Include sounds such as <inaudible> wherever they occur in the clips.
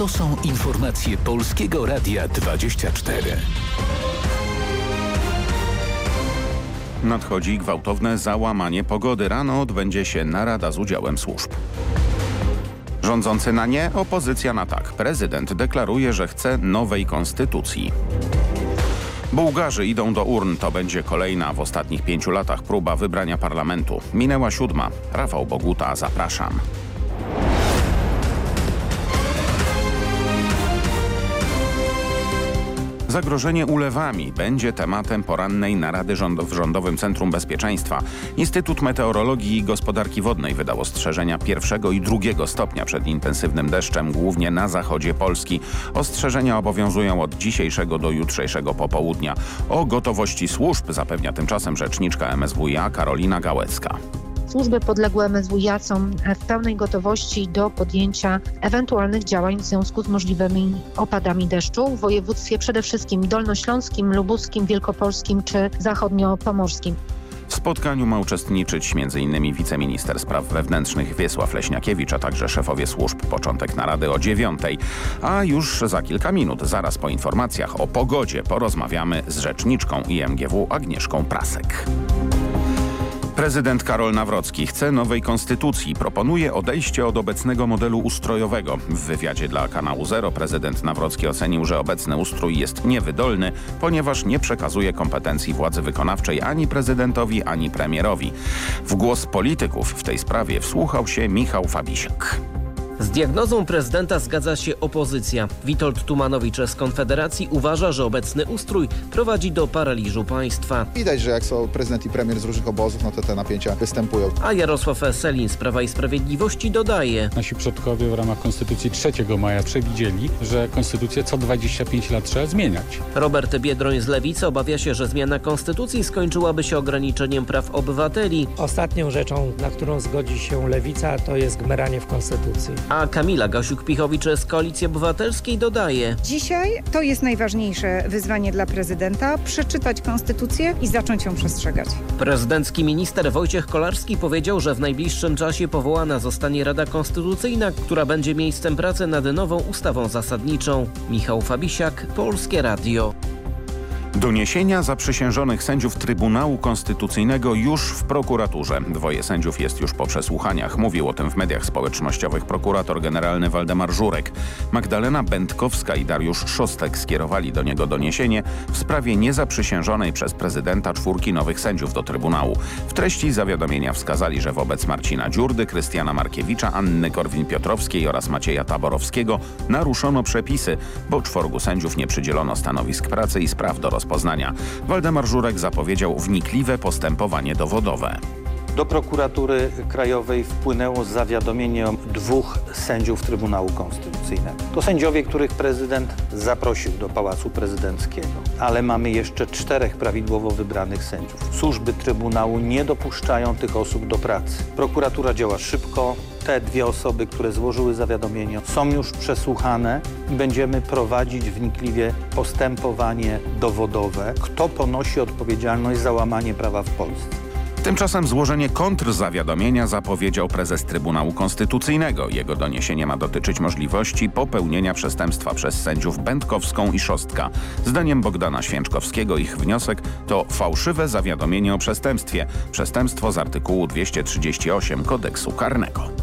To są informacje Polskiego Radia 24. Nadchodzi gwałtowne załamanie pogody. Rano odbędzie się narada z udziałem służb. Rządzący na nie, opozycja na tak. Prezydent deklaruje, że chce nowej konstytucji. Bułgarzy idą do urn. To będzie kolejna w ostatnich pięciu latach próba wybrania parlamentu. Minęła siódma. Rafał Boguta, zapraszam. Zagrożenie ulewami będzie tematem porannej narady rząd w Rządowym Centrum Bezpieczeństwa. Instytut Meteorologii i Gospodarki Wodnej wydał ostrzeżenia pierwszego i drugiego stopnia przed intensywnym deszczem, głównie na zachodzie Polski. Ostrzeżenia obowiązują od dzisiejszego do jutrzejszego popołudnia. O gotowości służb zapewnia tymczasem rzeczniczka MSWiA Karolina Gałecka. Służby podległe MSWiA są w pełnej gotowości do podjęcia ewentualnych działań w związku z możliwymi opadami deszczu w województwie przede wszystkim dolnośląskim, lubuskim, wielkopolskim czy zachodniopomorskim. W spotkaniu ma uczestniczyć m.in. wiceminister spraw wewnętrznych Wiesław Leśniakiewicz, a także szefowie służb. Początek narady o dziewiątej. A już za kilka minut, zaraz po informacjach o pogodzie, porozmawiamy z rzeczniczką IMGW Agnieszką Prasek. Prezydent Karol Nawrocki chce nowej konstytucji. Proponuje odejście od obecnego modelu ustrojowego. W wywiadzie dla kanału Zero prezydent Nawrocki ocenił, że obecny ustrój jest niewydolny, ponieważ nie przekazuje kompetencji władzy wykonawczej ani prezydentowi, ani premierowi. W głos polityków w tej sprawie wsłuchał się Michał Fabisiak. Z diagnozą prezydenta zgadza się opozycja. Witold Tumanowicz z Konfederacji uważa, że obecny ustrój prowadzi do paraliżu państwa. Widać, że jak są prezydent i premier z różnych obozów, no to te napięcia występują. A Jarosław Selin z Prawa i Sprawiedliwości dodaje. Nasi przodkowie w ramach Konstytucji 3 maja przewidzieli, że Konstytucję co 25 lat trzeba zmieniać. Robert Biedroń z Lewicy obawia się, że zmiana Konstytucji skończyłaby się ograniczeniem praw obywateli. Ostatnią rzeczą, na którą zgodzi się Lewica, to jest gmeranie w Konstytucji. A Kamila Gasiuk-Pichowicz z Koalicji Obywatelskiej dodaje. Dzisiaj to jest najważniejsze wyzwanie dla prezydenta. Przeczytać konstytucję i zacząć ją przestrzegać. Prezydencki minister Wojciech Kolarski powiedział, że w najbliższym czasie powołana zostanie Rada Konstytucyjna, która będzie miejscem pracy nad nową ustawą zasadniczą. Michał Fabisiak, Polskie Radio. Doniesienia zaprzysiężonych sędziów Trybunału Konstytucyjnego już w prokuraturze. Dwoje sędziów jest już po przesłuchaniach. Mówił o tym w mediach społecznościowych prokurator generalny Waldemar Żurek. Magdalena Będkowska i Dariusz Szostek skierowali do niego doniesienie w sprawie niezaprzysiężonej przez prezydenta czwórki nowych sędziów do Trybunału. W treści zawiadomienia wskazali, że wobec Marcina Dziurdy, Krystiana Markiewicza, Anny Korwin-Piotrowskiej oraz Macieja Taborowskiego naruszono przepisy, bo czworgu sędziów nie przydzielono stanowisk pracy i spraw do Waldemar Żurek zapowiedział wnikliwe postępowanie dowodowe. Do prokuratury krajowej wpłynęło zawiadomienie dwóch sędziów Trybunału Konstytucyjnego. To sędziowie, których prezydent zaprosił do Pałacu Prezydenckiego. Ale mamy jeszcze czterech prawidłowo wybranych sędziów. Służby Trybunału nie dopuszczają tych osób do pracy. Prokuratura działa szybko. Te dwie osoby, które złożyły zawiadomienie są już przesłuchane i będziemy prowadzić wnikliwie postępowanie dowodowe. Kto ponosi odpowiedzialność za łamanie prawa w Polsce? Tymczasem złożenie kontrzawiadomienia zapowiedział prezes Trybunału Konstytucyjnego. Jego doniesienie ma dotyczyć możliwości popełnienia przestępstwa przez sędziów Będkowską i Szostka. Zdaniem Bogdana Święczkowskiego ich wniosek to fałszywe zawiadomienie o przestępstwie. Przestępstwo z artykułu 238 kodeksu karnego.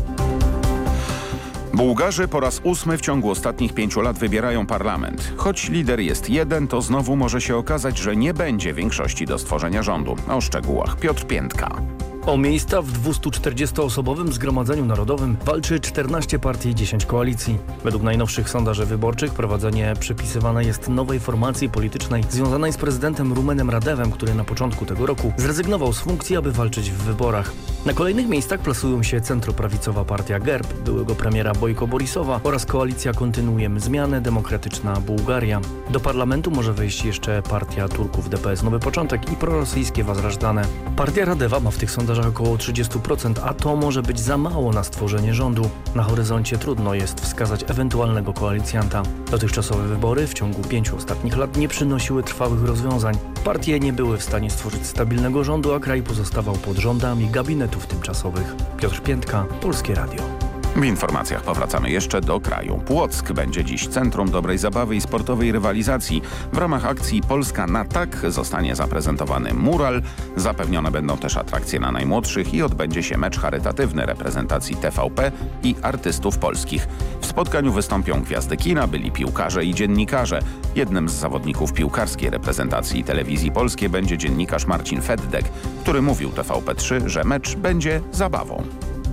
Bułgarzy po raz ósmy w ciągu ostatnich pięciu lat wybierają parlament. Choć lider jest jeden, to znowu może się okazać, że nie będzie większości do stworzenia rządu. O szczegółach Piotr Piętka. O miejsca w 240-osobowym Zgromadzeniu Narodowym walczy 14 partii i 10 koalicji. Według najnowszych sondaży wyborczych prowadzenie przypisywane jest nowej formacji politycznej związanej z prezydentem Rumenem Radewem, który na początku tego roku zrezygnował z funkcji, aby walczyć w wyborach. Na kolejnych miejscach plasują się centroprawicowa partia GERB, byłego premiera Bojko Borisowa oraz koalicja Kontynuujemy Zmianę, Demokratyczna Bułgaria. Do parlamentu może wejść jeszcze partia Turków DPS Nowy Początek i prorosyjskie Wazrażdane. Partia Radewa ma w tych sondażach około 30%, a to może być za mało na stworzenie rządu. Na horyzoncie trudno jest wskazać ewentualnego koalicjanta. Dotychczasowe wybory w ciągu pięciu ostatnich lat nie przynosiły trwałych rozwiązań. Partie nie były w stanie stworzyć stabilnego rządu, a kraj pozostawał pod rządami gabinetów tymczasowych. Piotr Piętka, Polskie Radio. W informacjach powracamy jeszcze do kraju. Płock będzie dziś centrum dobrej zabawy i sportowej rywalizacji. W ramach akcji Polska na tak zostanie zaprezentowany mural. Zapewnione będą też atrakcje na najmłodszych i odbędzie się mecz charytatywny reprezentacji TVP i artystów polskich. W spotkaniu wystąpią gwiazdy kina, byli piłkarze i dziennikarze. Jednym z zawodników piłkarskiej reprezentacji telewizji polskiej będzie dziennikarz Marcin Feddek, który mówił TVP3, że mecz będzie zabawą.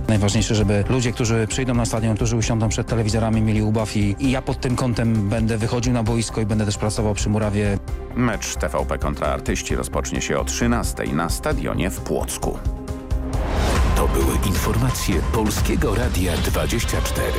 Najważniejsze, żeby ludzie, którzy przyjdą na stadion, którzy usiądą przed telewizorami, mieli ubaw i, i ja pod tym kątem będę wychodził na boisko i będę też pracował przy murawie. Mecz TVP kontra artyści rozpocznie się o 13 na stadionie w Płocku. To były informacje Polskiego Radia 24.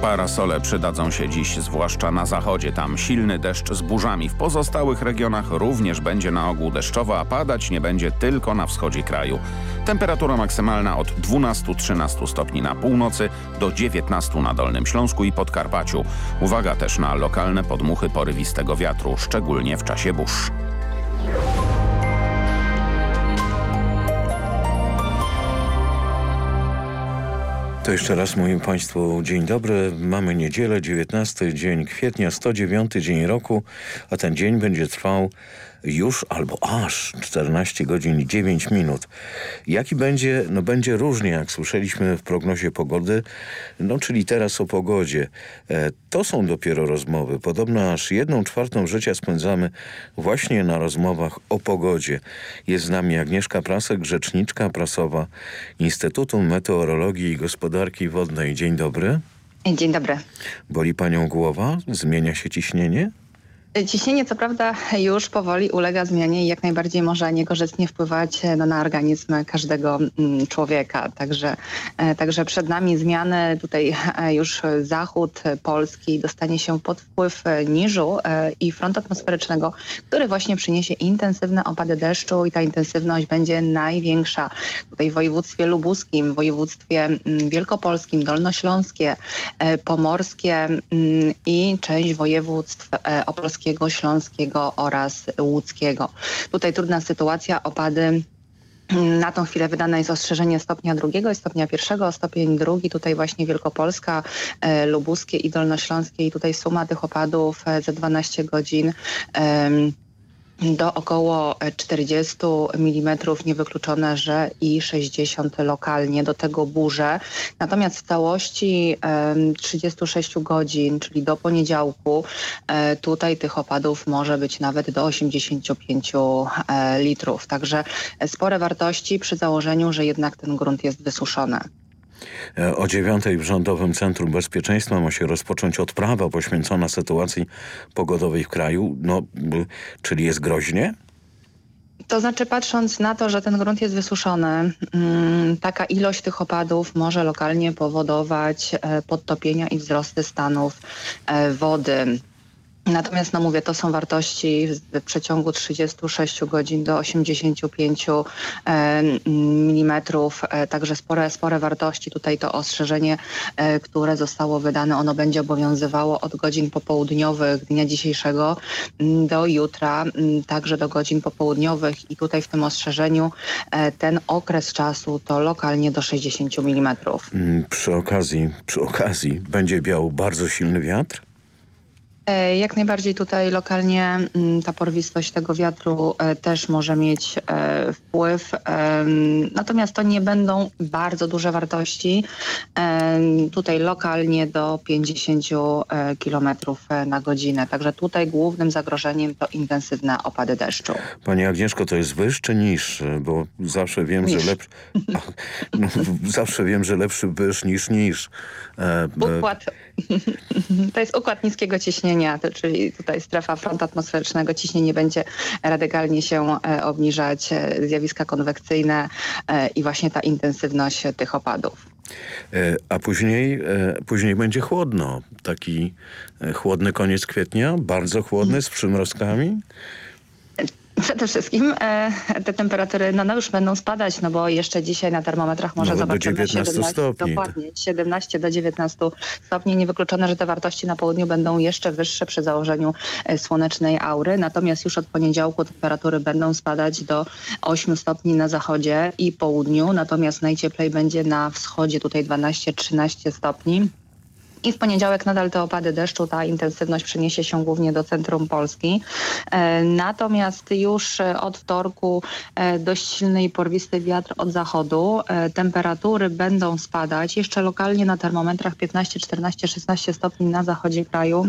Parasole przydadzą się dziś zwłaszcza na zachodzie. Tam silny deszcz z burzami. W pozostałych regionach również będzie na ogół deszczowo, a padać nie będzie tylko na wschodzie kraju. Temperatura maksymalna od 12-13 stopni na północy do 19 na Dolnym Śląsku i Podkarpaciu. Uwaga też na lokalne podmuchy porywistego wiatru, szczególnie w czasie burz. To jeszcze raz mówię Państwu dzień dobry. Mamy niedzielę, 19 dzień kwietnia, 109 dzień roku, a ten dzień będzie trwał już albo aż 14 godzin i 9 minut. Jaki będzie? No będzie różnie, jak słyszeliśmy w prognozie pogody, no czyli teraz o pogodzie. E, to są dopiero rozmowy. Podobno aż jedną czwartą życia spędzamy właśnie na rozmowach o pogodzie. Jest z nami Agnieszka Prasek, rzeczniczka prasowa Instytutu Meteorologii i Gospodarki Wodnej. Dzień dobry. Dzień dobry. Boli panią głowa? Zmienia się ciśnienie? Ciśnienie co prawda już powoli ulega zmianie i jak najbardziej może niekorzystnie wpływać no, na organizm każdego mm, człowieka. Także, e, także przed nami zmiany. Tutaj e, już zachód Polski dostanie się pod wpływ niżu e, i frontu atmosferycznego, który właśnie przyniesie intensywne opady deszczu i ta intensywność będzie największa tutaj w województwie lubuskim, w województwie mm, wielkopolskim, dolnośląskie, pomorskie mm, i część województw opolskiego Śląskiego oraz Łódzkiego. Tutaj trudna sytuacja, opady na tą chwilę wydane jest ostrzeżenie stopnia drugiego i stopnia pierwszego, stopień drugi, tutaj właśnie Wielkopolska, e, Lubuskie i Dolnośląskie i tutaj suma tych opadów e, za 12 godzin do około 40 mm, niewykluczone, że i 60 lokalnie, do tego burze. Natomiast w całości 36 godzin, czyli do poniedziałku, e, tutaj tych opadów może być nawet do 85 e, litrów. Także spore wartości przy założeniu, że jednak ten grunt jest wysuszony. O dziewiątej w Rządowym Centrum Bezpieczeństwa ma się rozpocząć odprawa poświęcona sytuacji pogodowej w kraju, no, czyli jest groźnie? To znaczy patrząc na to, że ten grunt jest wysuszony, mm, taka ilość tych opadów może lokalnie powodować e, podtopienia i wzrosty stanów e, wody. Natomiast, no mówię, to są wartości w przeciągu 36 godzin do 85 mm, także spore, spore wartości. Tutaj to ostrzeżenie, e, które zostało wydane, ono będzie obowiązywało od godzin popołudniowych dnia dzisiejszego mm, do jutra, mm, także do godzin popołudniowych i tutaj w tym ostrzeżeniu e, ten okres czasu to lokalnie do 60 mm. Przy okazji, przy okazji będzie biał bardzo silny wiatr? E, jak najbardziej tutaj lokalnie mm, ta porwistość tego wiatru e, też może mieć e, wpływ. Natomiast to nie będą bardzo duże wartości. Tutaj lokalnie do 50 km na godzinę. Także tutaj głównym zagrożeniem to intensywne opady deszczu. Pani Agnieszko, to jest wyż czy niż? Bo zawsze wiem, niż. że lepszy... <laughs> No, zawsze wiem, że lepszy wyż niż niż. Układ. <laughs> To jest układ niskiego ciśnienia czyli tutaj strefa frontu atmosferycznego, ciśnienie będzie radykalnie się e, obniżać, e, zjawiska konwekcyjne e, i właśnie ta intensywność tych opadów. A później, później będzie chłodno. Taki chłodny koniec kwietnia, bardzo chłodny z przymrozkami? Przede wszystkim e, te temperatury no, no już będą spadać, no bo jeszcze dzisiaj na termometrach może do zobaczymy 19 17, stopni. dokładnie 17 do 19 stopni. Niewykluczone, że te wartości na południu będą jeszcze wyższe przy założeniu e, słonecznej aury. Natomiast już od poniedziałku temperatury będą spadać do 8 stopni na zachodzie i południu. Natomiast najcieplej będzie na wschodzie, tutaj 12-13 stopni. I w poniedziałek nadal te opady deszczu, ta intensywność przeniesie się głównie do centrum Polski. E, Natomiast już e, od wtorku e, dość silny i porwisty wiatr od zachodu. Temperatury będą spadać. Jeszcze lokalnie na termometrach 15, 14, 16 stopni na zachodzie kraju.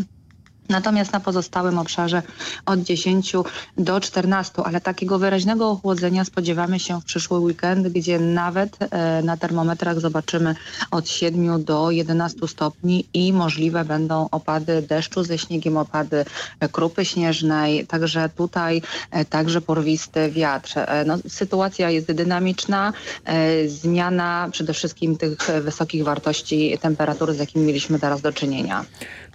Natomiast na pozostałym obszarze od 10 do 14, ale takiego wyraźnego ochłodzenia spodziewamy się w przyszły weekend, gdzie nawet e, na termometrach zobaczymy od 7 do 11 stopni i możliwe będą opady deszczu ze śniegiem, opady e, krupy śnieżnej, także tutaj e, także porwisty wiatr. No, sytuacja jest dynamiczna, zmiana przede wszystkim tych wysokich wartości temperatury, z jakimi mieliśmy teraz do czynienia.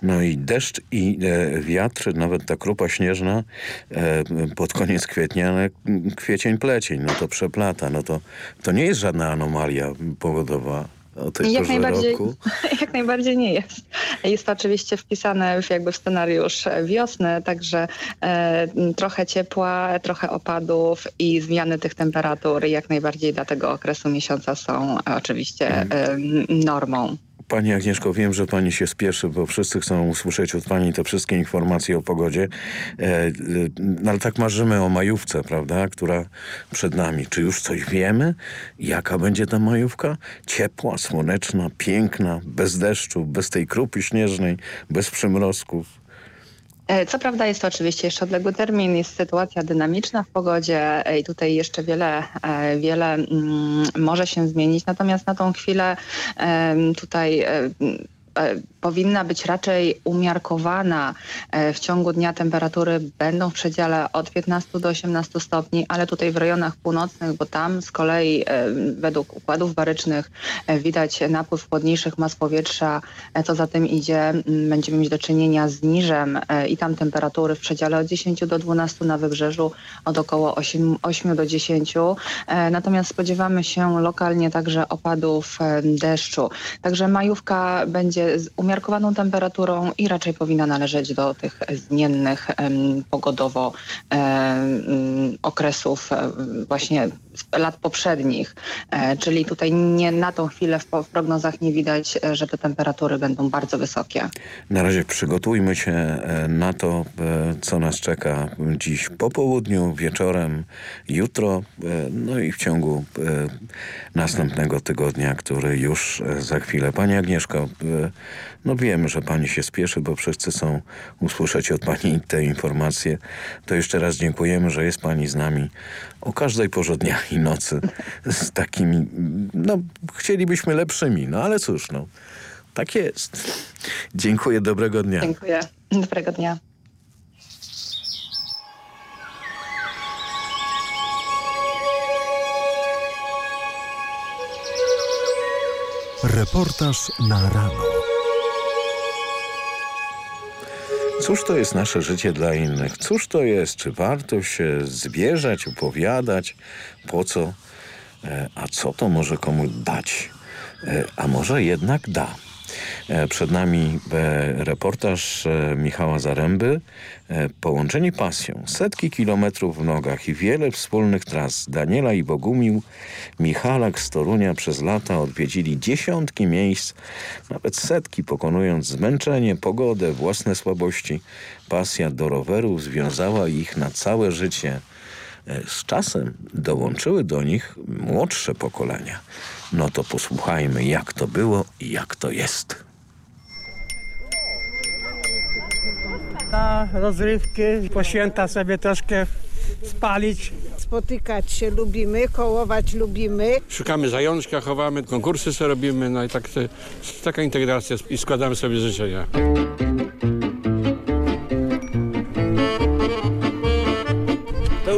No i deszcz i e, wiatr, nawet ta krupa śnieżna e, pod koniec kwietnia, ale kwiecień, plecień, no to przeplata. No to, to nie jest żadna anomalia pogodowa o tej Jak najbardziej, roku. <laughs> jak najbardziej nie jest. Jest to oczywiście wpisane w jakby w scenariusz wiosny, także e, trochę ciepła, trochę opadów i zmiany tych temperatur jak najbardziej dla tego okresu miesiąca są oczywiście e, normą. Pani Agnieszko, wiem, że pani się spieszy, bo wszyscy chcą usłyszeć od pani te wszystkie informacje o pogodzie. E, e, no ale tak marzymy o majówce, prawda, która przed nami. Czy już coś wiemy? Jaka będzie ta majówka? Ciepła, słoneczna, piękna, bez deszczu, bez tej krupy śnieżnej, bez przymrozków. E, Co prawda jest to oczywiście jeszcze odległy termin, jest sytuacja dynamiczna w pogodzie i tutaj jeszcze wiele, e, wiele mm, może się zmienić, natomiast na tą chwilę tutaj powinna być raczej umiarkowana. E, W ciągu dnia temperatury będą w przedziale od 15 do 18 stopni, ale tutaj w rejonach północnych, bo tam z kolei e, według układów barycznych e, widać napływ chłodniejszych mas powietrza, e, co za tym idzie, będziemy mieć do czynienia z niżem e, i tam temperatury w przedziale od 10 do 12 na wybrzeżu, od około 8, 8 do 10. E, Natomiast spodziewamy się lokalnie także opadów e, deszczu. Także majówka będzie z umiarkowaną temperaturą i raczej powinna należeć do tych zmiennych pogodowo okresów właśnie lat poprzednich. E, Czyli tutaj nie na tą chwilę w, prognozach nie widać, e, że te temperatury będą bardzo wysokie. Na razie przygotujmy się e, na to, co nas czeka dziś po południu, wieczorem, jutro, no i w ciągu następnego tygodnia, który już za chwilę. Pani Agnieszko, no wiemy, że pani się spieszy, bo wszyscy chcą usłyszeć od pani te informacje. To jeszcze raz dziękujemy, że jest pani z nami o każdej porze dnia i nocy z takimi, no chcielibyśmy lepszymi, no ale cóż, no tak jest. Dziękuję, dobrego dnia. Dziękuję. Dobrego dnia. Reportaż na rano. Cóż to jest nasze życie dla innych? Cóż to jest? Czy warto się zwierzać, opowiadać? Po co? E, A co to może komu dać? E, A może jednak da? E, Przed nami e, reportaż e, Michała Zaręby. Połączeni pasją, setki kilometrów w nogach i wiele wspólnych tras. Daniela i Bogumił, Michalak z Torunia przez lata odwiedzili dziesiątki miejsc, nawet setki, pokonując zmęczenie, pogodę, własne słabości. Pasja do rowerów związała ich na całe życie. Z czasem dołączyły do nich młodsze pokolenia. No to posłuchajmy, jak to było i jak to jest. Na rozrywki, po święta sobie troszkę spalić. Spotykać się lubimy, kołować lubimy. Szukamy zajączka, chowamy, konkursy sobie robimy, no i tak te, taka integracja i składamy sobie życzenia.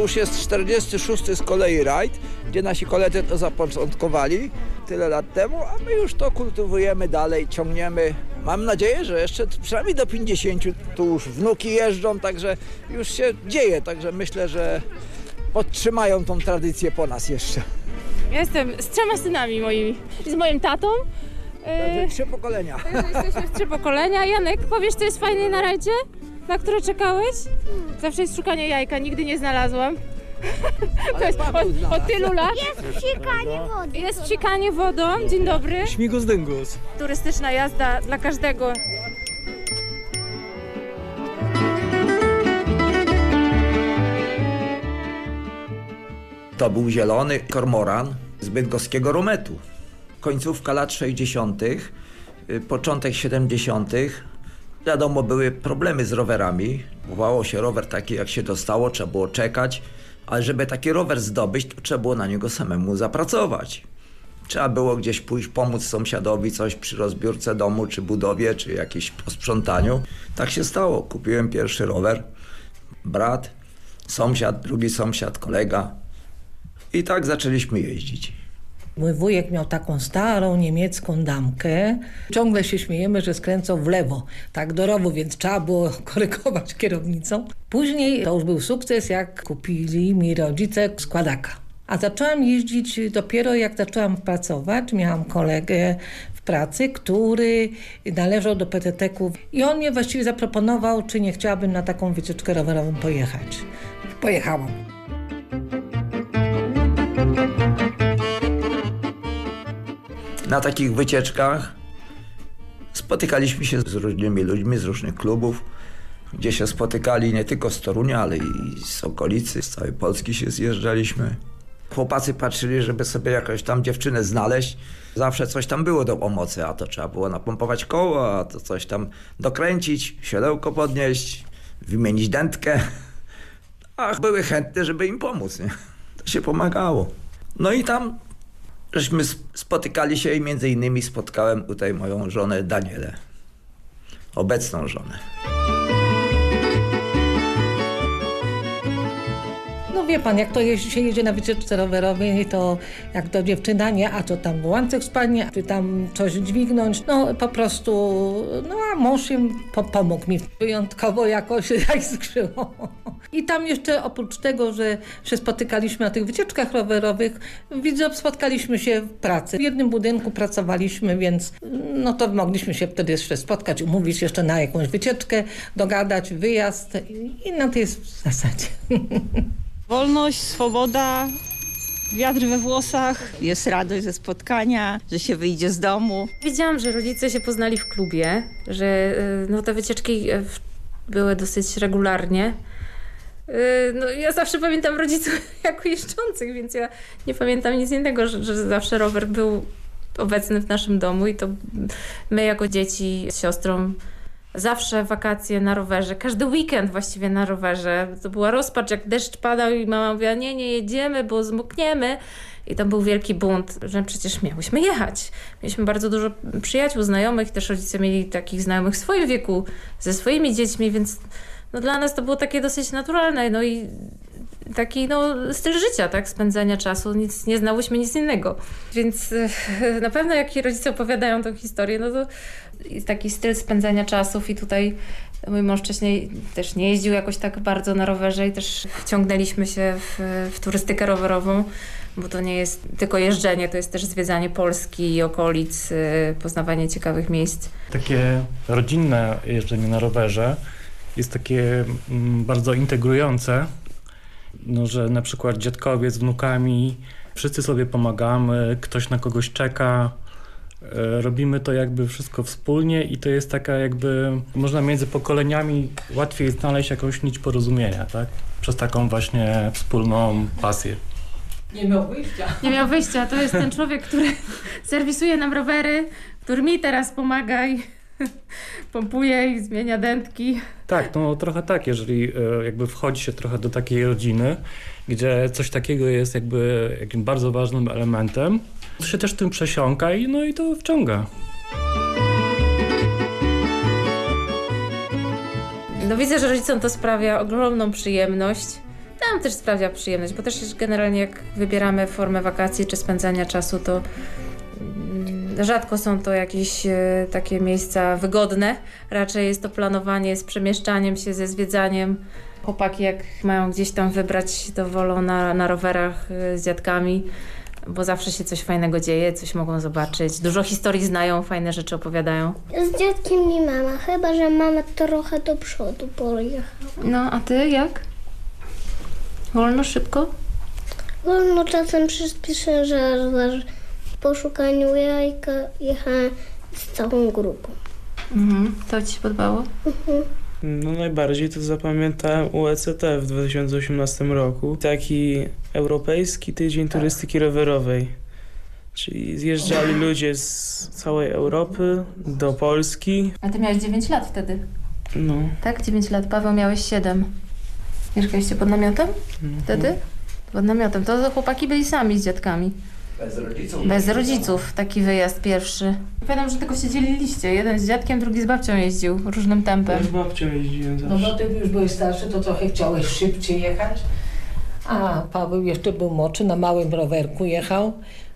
Już jest 46 z kolei rajd, gdzie nasi koledzy to zapoczątkowali tyle lat temu, a my już to kultywujemy dalej, ciągniemy. Mam nadzieję, że jeszcze przynajmniej do 50 tu już wnuki jeżdżą, także już się dzieje, także myślę, że podtrzymają tą tradycję po nas jeszcze. Ja jestem z trzema synami moimi. Z moim tatą. Także trzy pokolenia. Także <laughs> jesteśmy w trzy pokolenia. Janek, powiesz, co jest fajne na rajdzie? Na które czekałeś? Zawsze jest szukanie jajka, nigdy nie znalazłam. <laughs> To jest od, od tylu lat. Jest psikanie wody. Jest psikanie wodą. Dzień dobry. Śmigus dyngus. Turystyczna jazda dla każdego. To był zielony kormoran z bydgoskiego Rometu. Końcówka lat 60., y, początek 70., wiadomo, były problemy z rowerami. Kupowało się rower taki, jak się dostało, trzeba było czekać, ale żeby taki rower zdobyć, to trzeba było na niego samemu zapracować. Trzeba było gdzieś pójść, pomóc sąsiadowi coś przy rozbiórce domu, czy budowie, czy jakimś posprzątaniu. Tak się stało. Kupiłem pierwszy rower. Brat, sąsiad, drugi sąsiad, kolega. I tak zaczęliśmy jeździć. Mój wujek miał taką starą niemiecką damkę. Ciągle się śmiejemy, że skręcał w lewo, tak do rowu, więc trzeba było <laughs> korygować kierownicą. Później to już był sukces, jak kupili mi rodzice składaka. A zaczęłam jeździć dopiero jak zaczęłam pracować. Miałam kolegę w pracy, który należał do PTT-ku i on mnie właściwie zaproponował, czy nie chciałabym na taką wycieczkę rowerową pojechać. Pojechałam. Na takich wycieczkach spotykaliśmy się z różnymi ludźmi z różnych klubów, gdzie się spotykali nie tylko z Torunia, ale i z okolicy, z całej Polski się zjeżdżaliśmy. Chłopacy patrzyli, żeby sobie jakąś tam dziewczynę znaleźć. Zawsze coś tam było do pomocy, a to trzeba było napompować koło, a to coś tam dokręcić, siodełko podnieść, wymienić dętkę. Ach, były chętne, żeby im pomóc, nie? To się pomagało. No i tam żeśmy spotykali się i między innymi spotkałem tutaj moją żonę Danielę. Obecną żonę. Wie pan, jak to się jedzie na wycieczce rowerowej, to jak to dziewczyna, nie, a to tam łańcuch spadnie, czy tam coś dźwignąć, no po prostu, no a mąż im po pomógł mi wyjątkowo jakoś <laughs> jak skrzyło. I tam jeszcze oprócz tego, że się spotykaliśmy na tych wycieczkach rowerowych, widzę, spotkaliśmy się w pracy. W jednym budynku pracowaliśmy, więc no to mogliśmy się wtedy jeszcze spotkać, umówić jeszcze na jakąś wycieczkę, dogadać, wyjazd i na tej zasadzie. <laughs> Wolność, swoboda, wiatr we włosach, jest radość ze spotkania, że się wyjdzie z domu. Widziałam, że rodzice się poznali w klubie, że y, no, te wycieczki y, były dosyć regularnie. Y, No, ja zawsze pamiętam rodziców <laughs> jako jeżdżących, więc ja nie pamiętam nic innego, że, że zawsze rower był obecny w naszym domu i to my jako dzieci z siostrą Zawsze wakacje na rowerze, każdy weekend właściwie na rowerze. To była rozpacz, jak deszcz padał i mama mówiła, nie, nie jedziemy, bo zmokniemy. I tam był wielki bunt, że przecież miałyśmy jechać. Mieliśmy bardzo dużo przyjaciół, znajomych, też rodzice mieli takich znajomych w swoim wieku, ze swoimi dziećmi, więc no dla nas to było takie dosyć naturalne. No i taki no, styl życia, tak, spędzania czasu, nic, nie znałyśmy nic innego. Więc e, <laughs> na pewno jak rodzice opowiadają tą historię, no to taki styl spędzania czasów i tutaj mój mąż wcześniej też nie jeździł jakoś tak bardzo na rowerze i też wciągnęliśmy się w, w turystykę rowerową, bo to nie jest tylko jeżdżenie, to jest też zwiedzanie Polski i okolic, e, poznawanie ciekawych miejsc. Takie rodzinne jeżdżenie na rowerze jest takie mm, bardzo integrujące, no, że na przykład dziadkowie z wnukami, wszyscy sobie pomagamy, ktoś na kogoś czeka, e, robimy to jakby wszystko wspólnie i to jest taka jakby, można między pokoleniami łatwiej znaleźć jakąś nić porozumienia, tak? Przez taką właśnie wspólną pasję. Nie miał wyjścia. Nie miał wyjścia, to jest ten człowiek, który <laughs> serwisuje nam rowery, który mi teraz pomaga i <laughs> pompuje i zmienia dętki. Tak, no trochę tak, jeżeli e, jakby wchodzi się trochę do takiej rodziny, gdzie coś takiego jest jakby jakim bardzo ważnym elementem, to się też tym przesiąka i no i to wciąga. No widzę, że rodzicom to sprawia ogromną przyjemność. Nam też sprawia przyjemność, bo też generalnie jak wybieramy formę wakacji czy spędzania czasu, to Rzadko są to jakieś e, takie miejsca wygodne, raczej jest to planowanie z przemieszczaniem się, ze zwiedzaniem. Chłopaki jak mają gdzieś tam wybrać, to wolą na, na rowerach e, z dziadkami, bo zawsze się coś fajnego dzieje, coś mogą zobaczyć. Dużo historii znają, fajne rzeczy opowiadają. Z dziadkiem i mama, chyba że mama trochę do przodu pojechała. No, a ty jak? Wolno, szybko? Wolno czasem przyspiszę, że aż po szukaniu jajka jechałem z całą grupą. Mhm. To ci się podobało? Mhm. No najbardziej to zapamiętałem UECT w 2018 roku. Taki Europejski Tydzień Turystyki Rowerowej. Czyli zjeżdżali ludzie z całej Europy do Polski. A ty miałeś 9 lat wtedy, No, tak? 9 lat. Paweł miałeś 7. Mieszkaliście pod namiotem wtedy? Pod namiotem. To chłopaki byli sami z dziadkami. Bez rodziców. Bez rodziców. Taki wyjazd pierwszy. Pamiętam, że tylko się dzieliliście. Jeden z dziadkiem, drugi z babcią jeździł różnym tempem. z babcią jeździłem No zawsze. bo ty już byłeś starszy, to trochę chciałeś szybciej jechać. A Paweł jeszcze był młodszy, na małym rowerku jechał.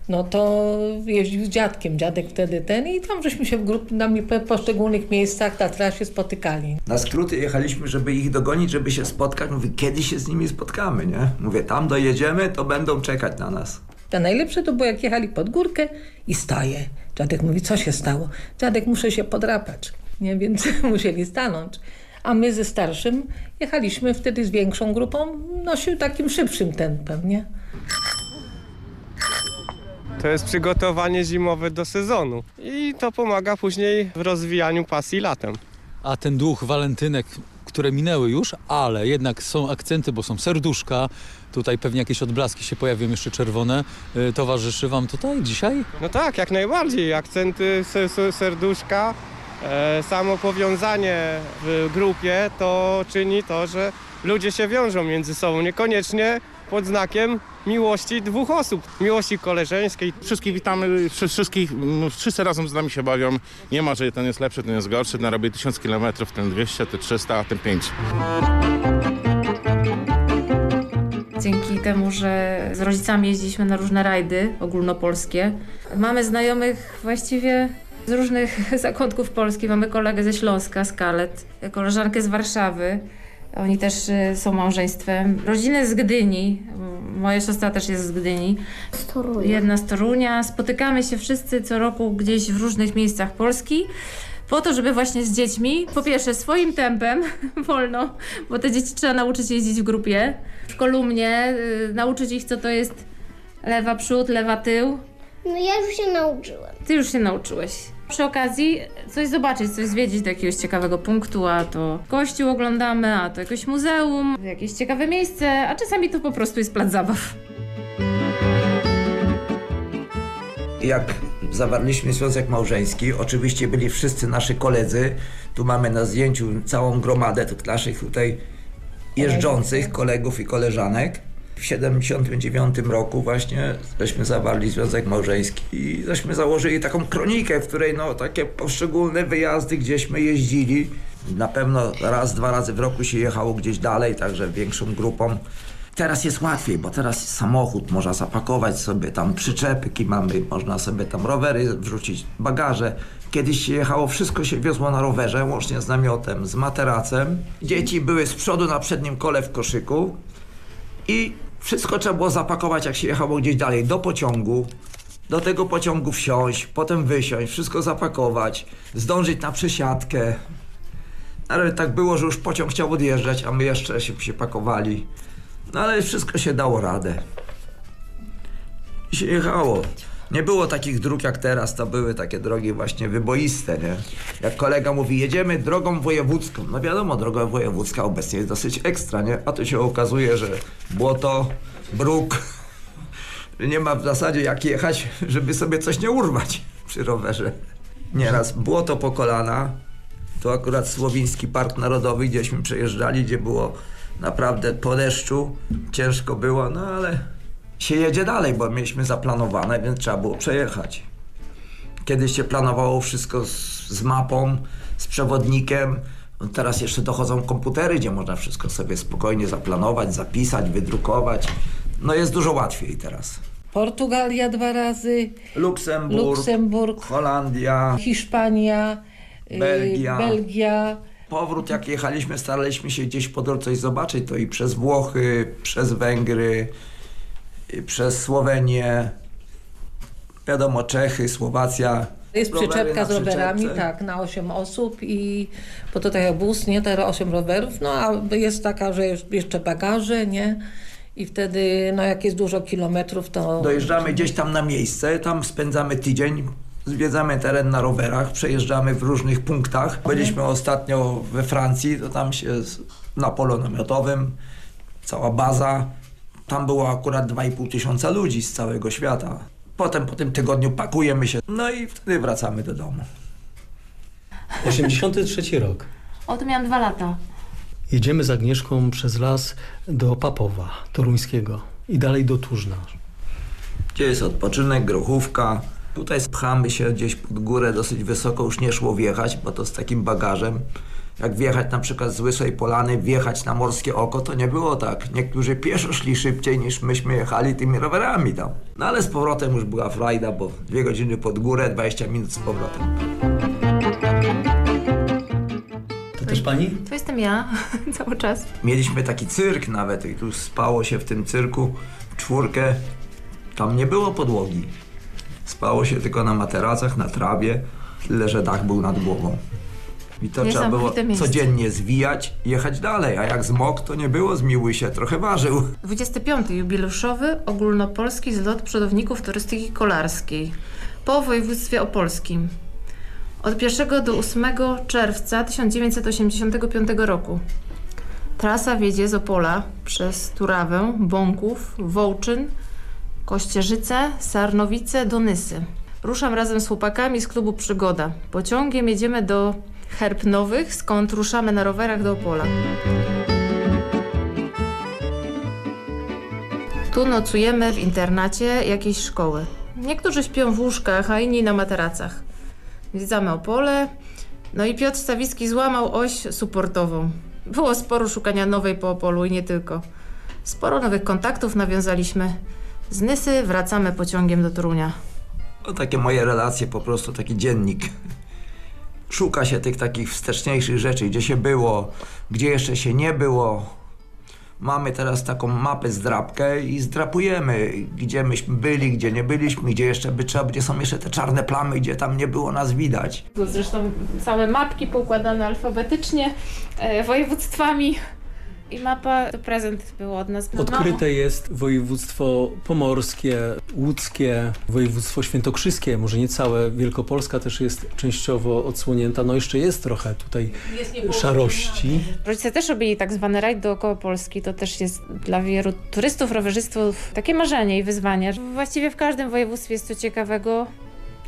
No to jeździł z dziadkiem. Dziadek wtedy ten i tam żeśmy się w grupie, w poszczególnych miejscach na trasie spotykali. Na skróty jechaliśmy, żeby ich dogonić, żeby się spotkać. Mówię, kiedy się z nimi spotkamy, nie? Mówię, tam dojedziemy, to będą czekać na nas. A najlepsze to było, jak jechali pod górkę i staje. Dziadek mówi, co się stało? Dziadek, muszę się podrapać. Nie, więc <laughs> musieli stanąć. A my ze starszym jechaliśmy wtedy z większą grupą, no się takim szybszym tempem, nie? To jest przygotowanie zimowe do sezonu i to pomaga później w rozwijaniu pasji latem. A ten duch walentynek, które minęły już, ale jednak są akcenty, bo są serduszka, tutaj pewnie jakieś odblaski się pojawią, jeszcze czerwone. Y, Towarzyszy wam tutaj dzisiaj? No tak, jak najbardziej. Akcenty, se- se- serduszka, e, samo powiązanie w grupie to czyni to, że ludzie się wiążą między sobą. Niekoniecznie pod znakiem miłości dwóch osób, miłości koleżeńskiej. Wszystkich witamy, wszy- wszystkich, no, wszyscy razem z nami się bawią. Nie ma, że ten jest lepszy, ten jest gorszy. Narobię 1000 km, ten 200, ten 300, a ten 5. Dzięki temu, że z rodzicami jeździliśmy na różne rajdy ogólnopolskie. Mamy znajomych właściwie z różnych <laughs> zakątków Polski. Mamy kolegę ze Śląska, z Kalet, koleżankę z Warszawy. Oni też y, są małżeństwem. Rodziny z Gdyni. Moja siostra też jest z Gdyni. Z Torunia. Jedna z Torunia. Spotykamy się wszyscy co roku gdzieś w różnych miejscach Polski. Po to, żeby właśnie z dziećmi, po pierwsze swoim tempem, <laughs> wolno, bo te dzieci trzeba nauczyć jeździć w grupie, w kolumnie, y, nauczyć ich co to jest lewa przód, lewa tył. No ja już się nauczyłem. Ty już się nauczyłeś. Przy okazji coś zobaczyć, coś zwiedzić do jakiegoś ciekawego punktu, a to kościół oglądamy, a to jakieś muzeum, jakieś ciekawe miejsce, a czasami to po prostu jest plac zabaw. Jak zawarliśmy związek małżeński, oczywiście byli wszyscy nasi koledzy. Tu mamy na zdjęciu całą gromadę tych naszych tutaj jeżdżących kolegów i koleżanek. W 79 roku właśnie żeśmy zawarli związek małżeński i żeśmy założyli taką kronikę, w której no takie poszczególne wyjazdy gdzieśmy jeździli. Na pewno raz, dwa razy w roku się jechało gdzieś dalej, także większą grupą. Teraz jest łatwiej, bo teraz samochód, można zapakować sobie tam przyczepki mamy, można sobie tam rowery wrzucić, bagaże. Kiedyś jechało, wszystko się wiozło na rowerze, łącznie z namiotem, z materacem. Dzieci były z przodu na przednim kole w koszyku i wszystko trzeba było zapakować, jak się jechało gdzieś dalej, do pociągu. Do tego pociągu wsiąść, potem wysiąść, wszystko zapakować, zdążyć na przesiadkę. Ale tak było, że już pociąg chciał odjeżdżać, a my jeszcze się, się pakowali. No ale wszystko się dało radę. I się jechało. Nie było takich dróg jak teraz, to były takie drogi właśnie wyboiste, nie? Jak kolega mówi, jedziemy drogą wojewódzką. No wiadomo, droga wojewódzka obecnie jest dosyć ekstra, nie? A tu się okazuje, że błoto, bruk, <laughs> nie ma w zasadzie jak jechać, żeby sobie coś nie urwać przy rowerze. Nieraz błoto po kolana, to akurat Słowiński Park Narodowy, gdzieśmy przejeżdżali, gdzie było naprawdę po deszczu, ciężko było, no ale się jedzie dalej, bo mieliśmy zaplanowane, więc trzeba było przejechać. Kiedyś się planowało wszystko z, z mapą, z przewodnikiem, no teraz jeszcze dochodzą komputery, gdzie można wszystko sobie spokojnie zaplanować, zapisać, wydrukować. No jest dużo łatwiej teraz. Portugalia dwa razy, Luksemburg, Luksemburg, Holandia, Hiszpania, y, Belgia. Belgia. Powrót, jak jechaliśmy, staraliśmy się gdzieś po drodze coś zobaczyć, to i przez Włochy, przez Węgry, przez Słowenię, wiadomo, Czechy, Słowacja. Jest Rowery przyczepka z rowerami, tak, na 8 osób i bo to tak jak nie, teraz 8 rowerów, no a jest taka, że jeszcze bagaże, nie, i wtedy, no jak jest dużo kilometrów, to... Dojeżdżamy gdzieś tam na miejsce, tam spędzamy tydzień, zwiedzamy teren na rowerach, przejeżdżamy w różnych punktach. Byliśmy ostatnio we Francji, to tam się z- na polu namiotowym, cała baza. Tam było akurat 2,5 tysiąca ludzi z całego świata. Potem po tym tygodniu pakujemy się, no i wtedy wracamy do domu. 83 rok. O, to miałam dwa lata. Jedziemy z Agnieszką przez las do Papowa, toruńskiego i dalej do Turzna. Gdzie jest odpoczynek, grochówka. Tutaj spchamy się gdzieś pod górę, dosyć wysoko już nie szło wjechać, bo to z takim bagażem. Jak wjechać na przykład z Łysej Polany, wjechać na Morskie Oko, to nie było tak. Niektórzy pieszo szli szybciej niż myśmy jechali tymi rowerami tam. No ale z powrotem już była frajda, bo dwie godziny pod górę, 20 minut z powrotem. To też pani? To jestem ja <laughs> cały czas. Mieliśmy taki cyrk nawet i tu spało się w tym cyrku w czwórkę. Tam nie było podłogi. Spało się tylko na materacach, na trawie, tyle że dach był nad głową. I to trzeba było miejsce. codziennie zwijać i jechać dalej, a jak zmok, to nie było zmiłuj się, trochę ważył. 25. jubileuszowy ogólnopolski zlot przodowników turystyki kolarskiej po województwie opolskim. Od 1 do 8 czerwca 1985 roku. Trasa wiedzie z Opola przez Turawę, Bąków, Wołczyn, Kościerzyce, Sarnowice do Nysy. Ruszam razem z chłopakami z klubu Przygoda. Pociągiem jedziemy do Herb Nowych, skąd ruszamy na rowerach do Opola. Tu nocujemy w internacie jakiejś szkoły. Niektórzy śpią w łóżkach, a inni na materacach. Zwiedzamy Opole. No i Piotr Stawicki złamał oś suportową. Było sporo szukania nowej po Opolu i nie tylko. Sporo nowych kontaktów nawiązaliśmy. Z Nysy wracamy pociągiem do Torunia. No takie moje relacje, po prostu taki dziennik. Szuka się tych takich wsteczniejszych rzeczy, gdzie się było, gdzie jeszcze się nie było. Mamy teraz taką mapę zdrapkę i zdrapujemy, gdzie myśmy byli, gdzie nie byliśmy, gdzie jeszcze by trzeba, gdzie są jeszcze te czarne plamy, gdzie tam nie było nas widać. Zresztą całe mapki poukładane alfabetycznie, e, województwami. I mapa to prezent był od nas. Odkryte jest województwo pomorskie, łódzkie, województwo świętokrzyskie, może nie całe. Wielkopolska też jest częściowo odsłonięta. No jeszcze jest trochę tutaj szarości. Rodzice też robili tak zwany rajd dookoła Polski. To też jest dla wielu turystów, rowerzystów takie marzenie i wyzwanie. Właściwie w każdym województwie jest co ciekawego.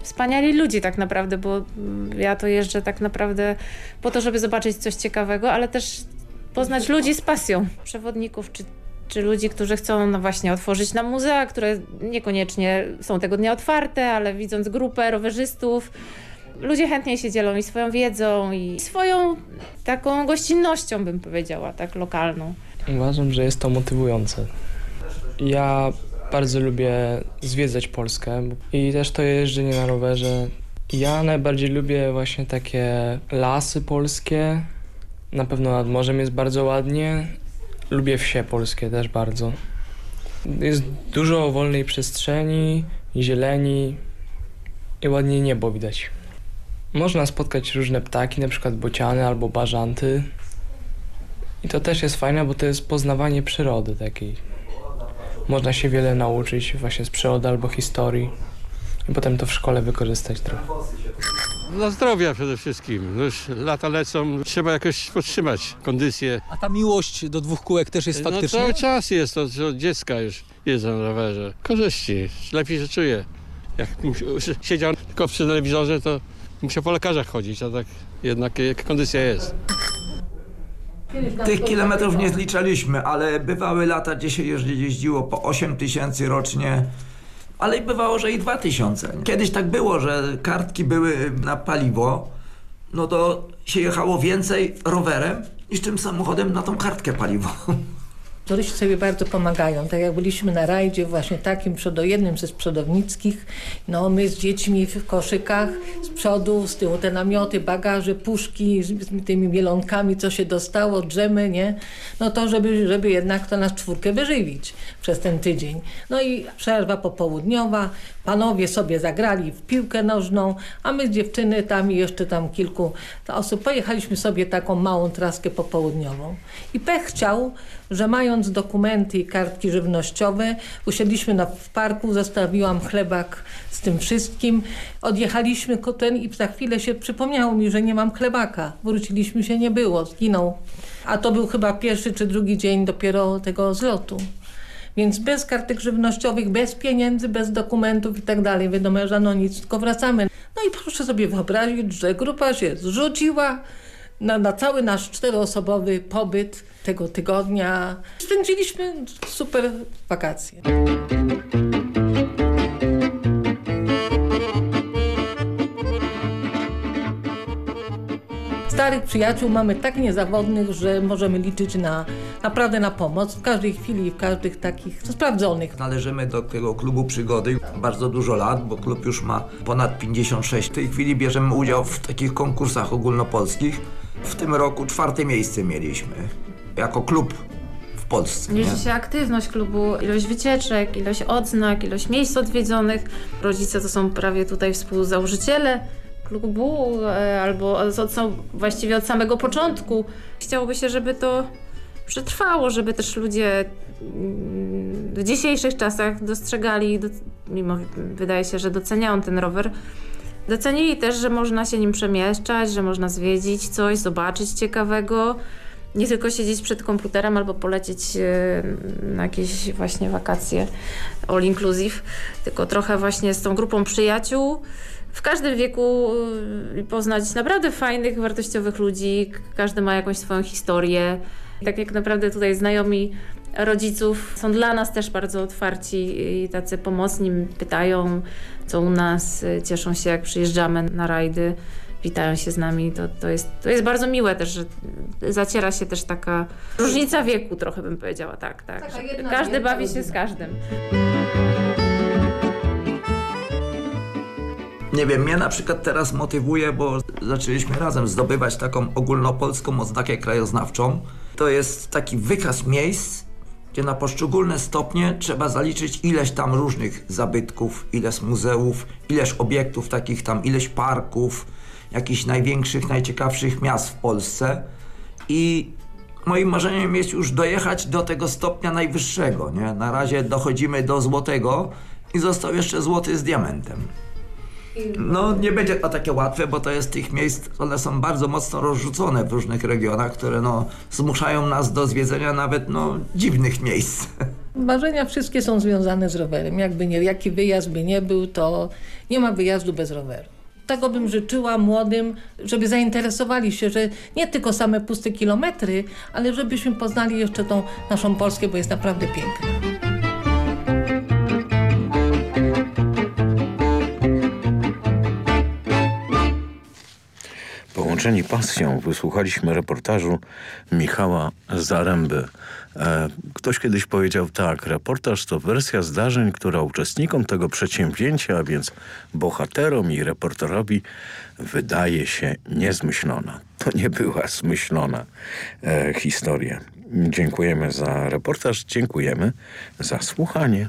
Wspaniali ludzie tak naprawdę, bo mm, ja to jeżdżę tak naprawdę po to, żeby zobaczyć coś ciekawego, ale też poznać ludzi z pasją. Przewodników czy, czy ludzi, którzy chcą no właśnie otworzyć nam muzea, które niekoniecznie są tego dnia otwarte, ale widząc grupę rowerzystów, ludzie chętnie się dzielą i swoją wiedzą i swoją taką gościnnością, bym powiedziała, tak lokalną. Uważam, że jest to motywujące. Ja bardzo lubię zwiedzać Polskę i też to jeżdżenie na rowerze. Ja najbardziej lubię właśnie takie lasy polskie. Na pewno nad morzem jest bardzo ładnie. Lubię wsie polskie też bardzo. Jest dużo wolnej przestrzeni, zieleni i ładnie niebo widać. Można spotkać różne ptaki, na przykład bociany albo bażanty. I to też jest fajne, bo to jest poznawanie przyrody takiej. Można się wiele nauczyć właśnie z przyrody albo historii i potem to w szkole wykorzystać trochę. Dla zdrowia przede wszystkim. No już lata lecą, trzeba jakoś podtrzymać kondycję. A ta miłość do dwóch kółek też jest No faktycznie? cały czas jest, to od dziecka już jeżdżę na rowerze. Korzyści, lepiej się czuję. Jak siedział tylko przy telewizorze, to musiał po lekarzach chodzić, a tak jednak jak kondycja jest. Tych kilometrów nie zliczaliśmy, ale bywały lata, gdzie się jeździ- jeździło po 8 tysięcy rocznie, ale i bywało, że i 2 tysiące. Kiedyś tak było, że kartki były na paliwo, no to się jechało więcej rowerem niż tym samochodem na tą kartkę paliwową. Turyści sobie bardzo pomagają. Tak jak byliśmy na rajdzie właśnie takim przodo, jednym ze przodownickich, no my z dziećmi w koszykach, z przodu, z tyłu te namioty, bagaże, puszki z, z tymi mielonkami, co się dostało, drzemy, nie? No to żeby, żeby jednak to nas czwórkę wyżywić przez ten tydzień. No i przerwa popołudniowa, panowie sobie zagrali w piłkę nożną, a my z dziewczyny tam i jeszcze tam kilku osób pojechaliśmy sobie taką małą traskę popołudniową. I pech chciał, że mając dokumenty i kartki żywnościowe, usiedliśmy na, w parku, zostawiłam chlebak z tym wszystkim. Odjechaliśmy ten i za chwilę się przypomniało mi, że nie mam chlebaka. Wróciliśmy się, nie było, zginął. A to był chyba pierwszy czy drugi dzień dopiero tego zlotu. Więc bez kartek żywnościowych, bez pieniędzy, bez dokumentów i tak dalej. Wiadomo, że no nic, tylko wracamy. No i proszę sobie wyobrazić, że grupa się zrzuciła na, na cały nasz czteroosobowy pobyt tego tygodnia. Spędziliśmy super wakacje. Starych przyjaciół mamy tak niezawodnych, że możemy liczyć na naprawdę na pomoc w każdej chwili, w każdych takich sprawdzonych. Należymy do tego klubu przygody bardzo dużo lat, bo klub już ma ponad 56. W tej chwili bierzemy udział w takich konkursach ogólnopolskich. W tym roku czwarte miejsce mieliśmy jako klub w Polsce. Liczy się aktywność klubu, ilość wycieczek, ilość odznak, ilość miejsc odwiedzonych. Rodzice to są prawie tutaj współzałożyciele klubu, e, albo od, są właściwie od samego początku. Chciałoby się, żeby to przetrwało, żeby też ludzie mm, w dzisiejszych czasach dostrzegali, do, mimo wydaje się, że doceniają ten rower, docenili też, że można się nim przemieszczać, że można zwiedzić coś, zobaczyć ciekawego. Nie tylko siedzieć przed komputerem albo polecieć e, na jakieś właśnie wakacje all inclusive, tylko trochę właśnie z tą grupą przyjaciół w każdym wieku y, poznać naprawdę fajnych, wartościowych ludzi. Każdy ma jakąś swoją historię. Tak jak naprawdę tutaj znajomi rodziców są dla nas też bardzo otwarci i tacy pomocni, pytają co u nas, y, cieszą się jak przyjeżdżamy na rajdy, witają się z nami. To, to, jest, to jest bardzo miłe też, że zaciera się też taka różnica wieku trochę bym powiedziała, tak, tak. Taka jedna Każdy wielka bawi się z każdym. Nie wiem, mnie na przykład teraz motywuje, bo zaczęliśmy razem zdobywać taką ogólnopolską oznakę krajoznawczą. To jest taki wykaz miejsc, gdzie na poszczególne stopnie trzeba zaliczyć ileś tam różnych zabytków, ileś muzeów, ileś obiektów takich tam, ileś parków, jakichś największych, najciekawszych miast w Polsce. I moim marzeniem jest już dojechać do tego stopnia najwyższego, nie? Na razie dochodzimy do złotego i został jeszcze złoty z diamentem. No nie będzie to takie łatwe, bo to jest tych miejsc, one są bardzo mocno rozrzucone w różnych regionach, które no zmuszają nas do zwiedzenia nawet no dziwnych miejsc. <laughs> Marzenia wszystkie są związane z rowerem. Jakby nie, jaki wyjazd by nie był, to nie ma wyjazdu bez roweru. Tego bym życzyła młodym, żeby zainteresowali się, że nie tylko same puste kilometry, ale żebyśmy poznali jeszcze tą naszą Polskę, bo jest naprawdę piękna. Połączeni pasją wysłuchaliśmy reportażu Michała Zaręby. E, Ktoś kiedyś powiedział tak, reportaż to wersja zdarzeń, która uczestnikom tego przedsięwzięcia, a więc bohaterom i reporterowi wydaje się niezmyślona. To nie była zmyślona e, historia. Dziękujemy za reportaż, dziękujemy za słuchanie.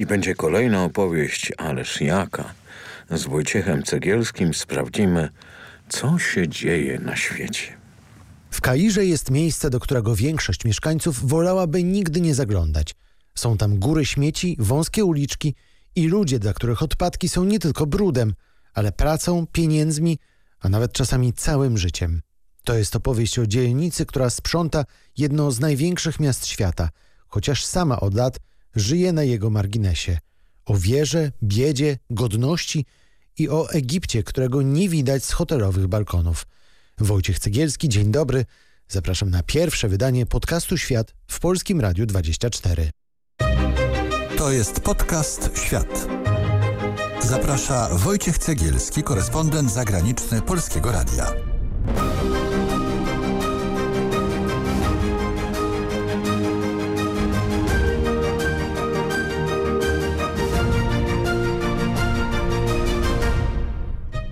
I będzie kolejna opowieść, ależ jaka. Z Wojciechem Cegielskim sprawdzimy, co się dzieje na świecie. W Kairze jest miejsce, do którego większość mieszkańców wolałaby nigdy nie zaglądać. Są tam góry śmieci, wąskie uliczki i ludzie, dla których odpadki są nie tylko brudem, ale pracą, pieniędzmi, a nawet czasami całym życiem. To jest opowieść o dzielnicy, która sprząta jedno z największych miast świata, chociaż sama od lat żyje na jego marginesie. O wierze, biedzie, godności i o Egipcie, którego nie widać z hotelowych balkonów. Wojciech Cegielski, dzień dobry. Zapraszam na pierwsze wydanie podcastu Świat w Polskim Radiu 24. To jest podcast Świat. Zaprasza Wojciech Cegielski, korespondent zagraniczny Polskiego Radia.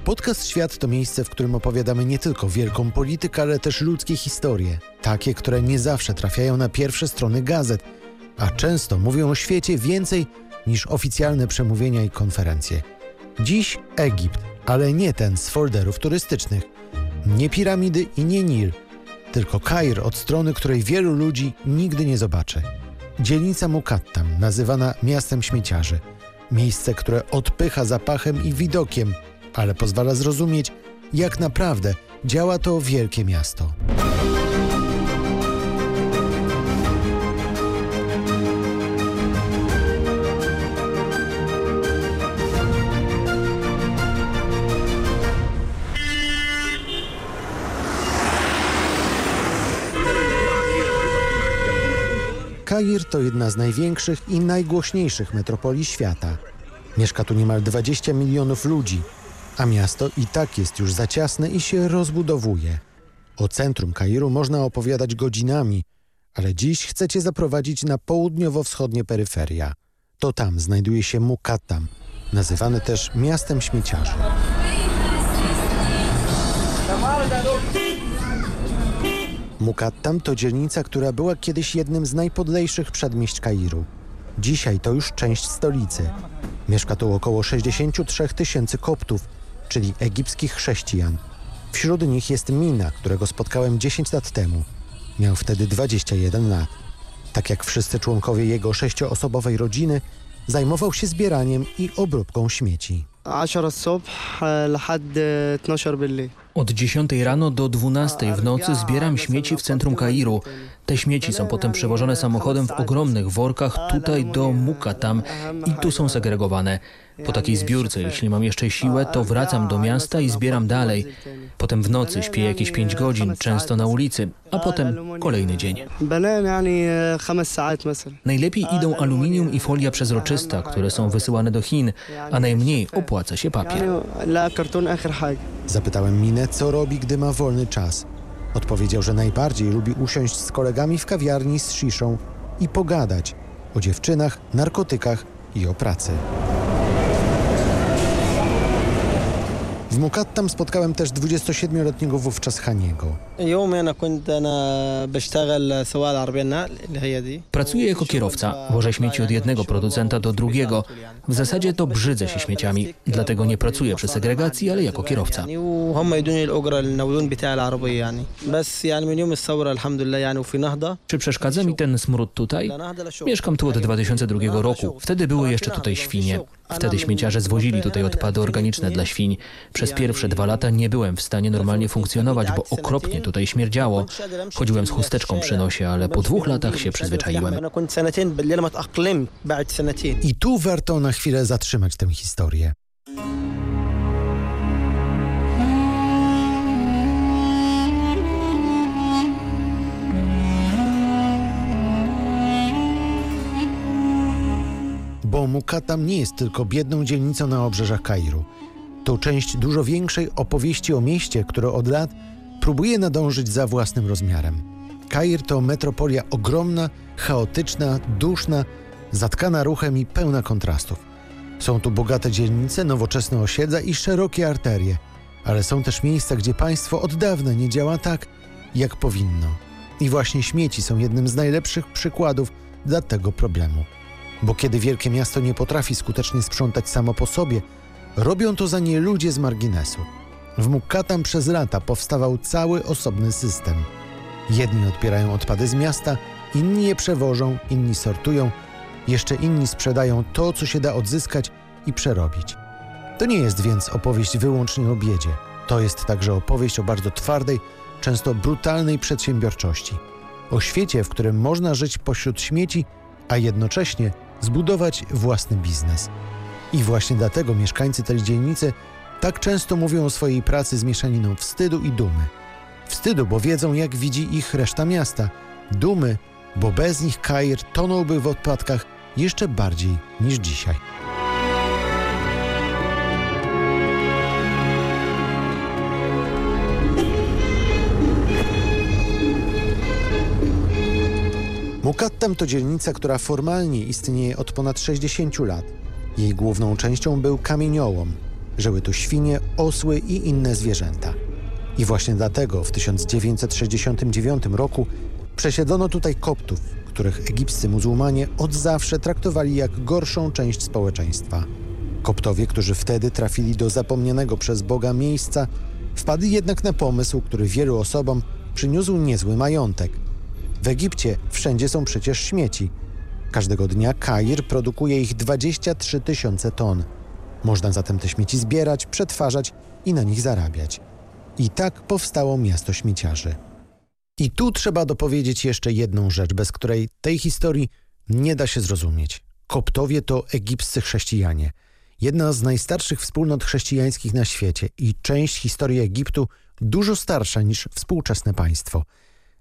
Podcast Świat to miejsce, w którym opowiadamy nie tylko wielką politykę, ale też ludzkie historie. Takie, które nie zawsze trafiają na pierwsze strony gazet, a często mówią o świecie więcej niż oficjalne przemówienia i konferencje. Dziś Egipt, ale nie ten z folderów turystycznych. Nie piramidy i nie Nil, tylko Kair od strony, której wielu ludzi nigdy nie zobaczy. Dzielnica Mukattam, nazywana miastem śmieciarzy. Miejsce, które odpycha zapachem i widokiem, ale pozwala zrozumieć, jak naprawdę działa to wielkie miasto. Kair to jedna z największych i najgłośniejszych metropolii świata. Mieszka tu niemal 20 milionów ludzi, a miasto i tak jest już za ciasne i się rozbudowuje. O centrum Kairu można opowiadać godzinami, ale dziś chcecie zaprowadzić na południowo-wschodnie peryferia. To tam znajduje się Mukattam, nazywany też miastem śmieciarzy. Mukattam to dzielnica, która była kiedyś jednym z najpodlejszych przedmieść Kairu. Dzisiaj to już część stolicy. Mieszka tu około 63 tysięcy koptów, czyli egipskich chrześcijan. Wśród nich jest Mina, którego spotkałem 10 lat temu. Miał wtedy 21 lat. Tak jak wszyscy członkowie jego sześcioosobowej rodziny, zajmował się zbieraniem i obróbką śmieci. Od 10 rano do 12 w nocy zbieram śmieci w centrum Kairu. Te śmieci są potem przewożone samochodem w ogromnych workach tutaj do Mukatam i tu są segregowane. Po takiej zbiórce, jeśli mam jeszcze siłę, to wracam do miasta i zbieram dalej. Potem w nocy śpię jakieś 5 godzin, często na ulicy, a potem kolejny dzień. Najlepiej idą aluminium i folia przezroczysta, które są wysyłane do Chin, a najmniej opłaca się papier. Zapytałem Minę, co robi, gdy ma wolny czas. Odpowiedział, że najbardziej lubi usiąść z kolegami w kawiarni z sziszą i pogadać o dziewczynach, narkotykach i o pracy. W Mukattam spotkałem też 27-letniego wówczas Haniego. Pracuję jako kierowca. Wożę śmieci od jednego producenta do drugiego. W zasadzie to brzydzę się śmieciami, dlatego nie pracuję przy segregacji, ale jako kierowca. Czy przeszkadza mi ten smród tutaj? Mieszkam tu od 2002 roku. Wtedy były jeszcze tutaj świnie. Wtedy śmieciarze zwozili tutaj odpady organiczne dla świń. Przez pierwsze dwa lata nie byłem w stanie normalnie funkcjonować, bo okropnie tutaj śmierdziało. Chodziłem z chusteczką przy nosie, ale po dwóch latach się przyzwyczaiłem. I tu warto na chwilę zatrzymać tę historię. Bo Mukatam nie jest tylko biedną dzielnicą na obrzeżach Kairu. To część dużo większej opowieści o mieście, które od lat próbuje nadążyć za własnym rozmiarem. Kair to metropolia ogromna, chaotyczna, duszna, zatkana ruchem i pełna kontrastów. Są tu bogate dzielnice, nowoczesne osiedla i szerokie arterie, ale są też miejsca, gdzie państwo od dawna nie działa tak, jak powinno. I właśnie śmieci są jednym z najlepszych przykładów dla tego problemu. Bo kiedy wielkie miasto nie potrafi skutecznie sprzątać samo po sobie, robią to za nie ludzie z marginesu. W Mukkatam przez lata powstawał cały osobny system. Jedni odbierają odpady z miasta, inni je przewożą, inni sortują, jeszcze inni sprzedają to, co się da odzyskać i przerobić. To nie jest więc opowieść wyłącznie o biedzie. To jest także opowieść o bardzo twardej, często brutalnej przedsiębiorczości. O świecie, w którym można żyć pośród śmieci, a jednocześnie zbudować własny biznes. I właśnie dlatego mieszkańcy tej dzielnicy tak często mówią o swojej pracy z mieszaniną wstydu i dumy. Wstydu, bo wiedzą, jak widzi ich reszta miasta. Dumy, bo bez nich Kair tonąłby w odpadkach jeszcze bardziej niż dzisiaj. Mukattam to dzielnica, która formalnie istnieje od ponad 60 lat. Jej główną częścią był kamieniołom. Żyły tu świnie, osły i inne zwierzęta. I właśnie dlatego w 1969 roku przesiedlono tutaj koptów, których egipscy muzułmanie od zawsze traktowali jak gorszą część społeczeństwa. Koptowie, którzy wtedy trafili do zapomnianego przez Boga miejsca, wpadli jednak na pomysł, który wielu osobom przyniósł niezły majątek. W Egipcie wszędzie są przecież śmieci. Każdego dnia Kair produkuje ich 23 tysiące ton. Można zatem te śmieci zbierać, przetwarzać i na nich zarabiać. I tak powstało miasto śmieciarzy. I tu trzeba dopowiedzieć jeszcze jedną rzecz, bez której tej historii nie da się zrozumieć. Koptowie to egipscy chrześcijanie. Jedna z najstarszych wspólnot chrześcijańskich na świecie i część historii Egiptu dużo starsza niż współczesne państwo.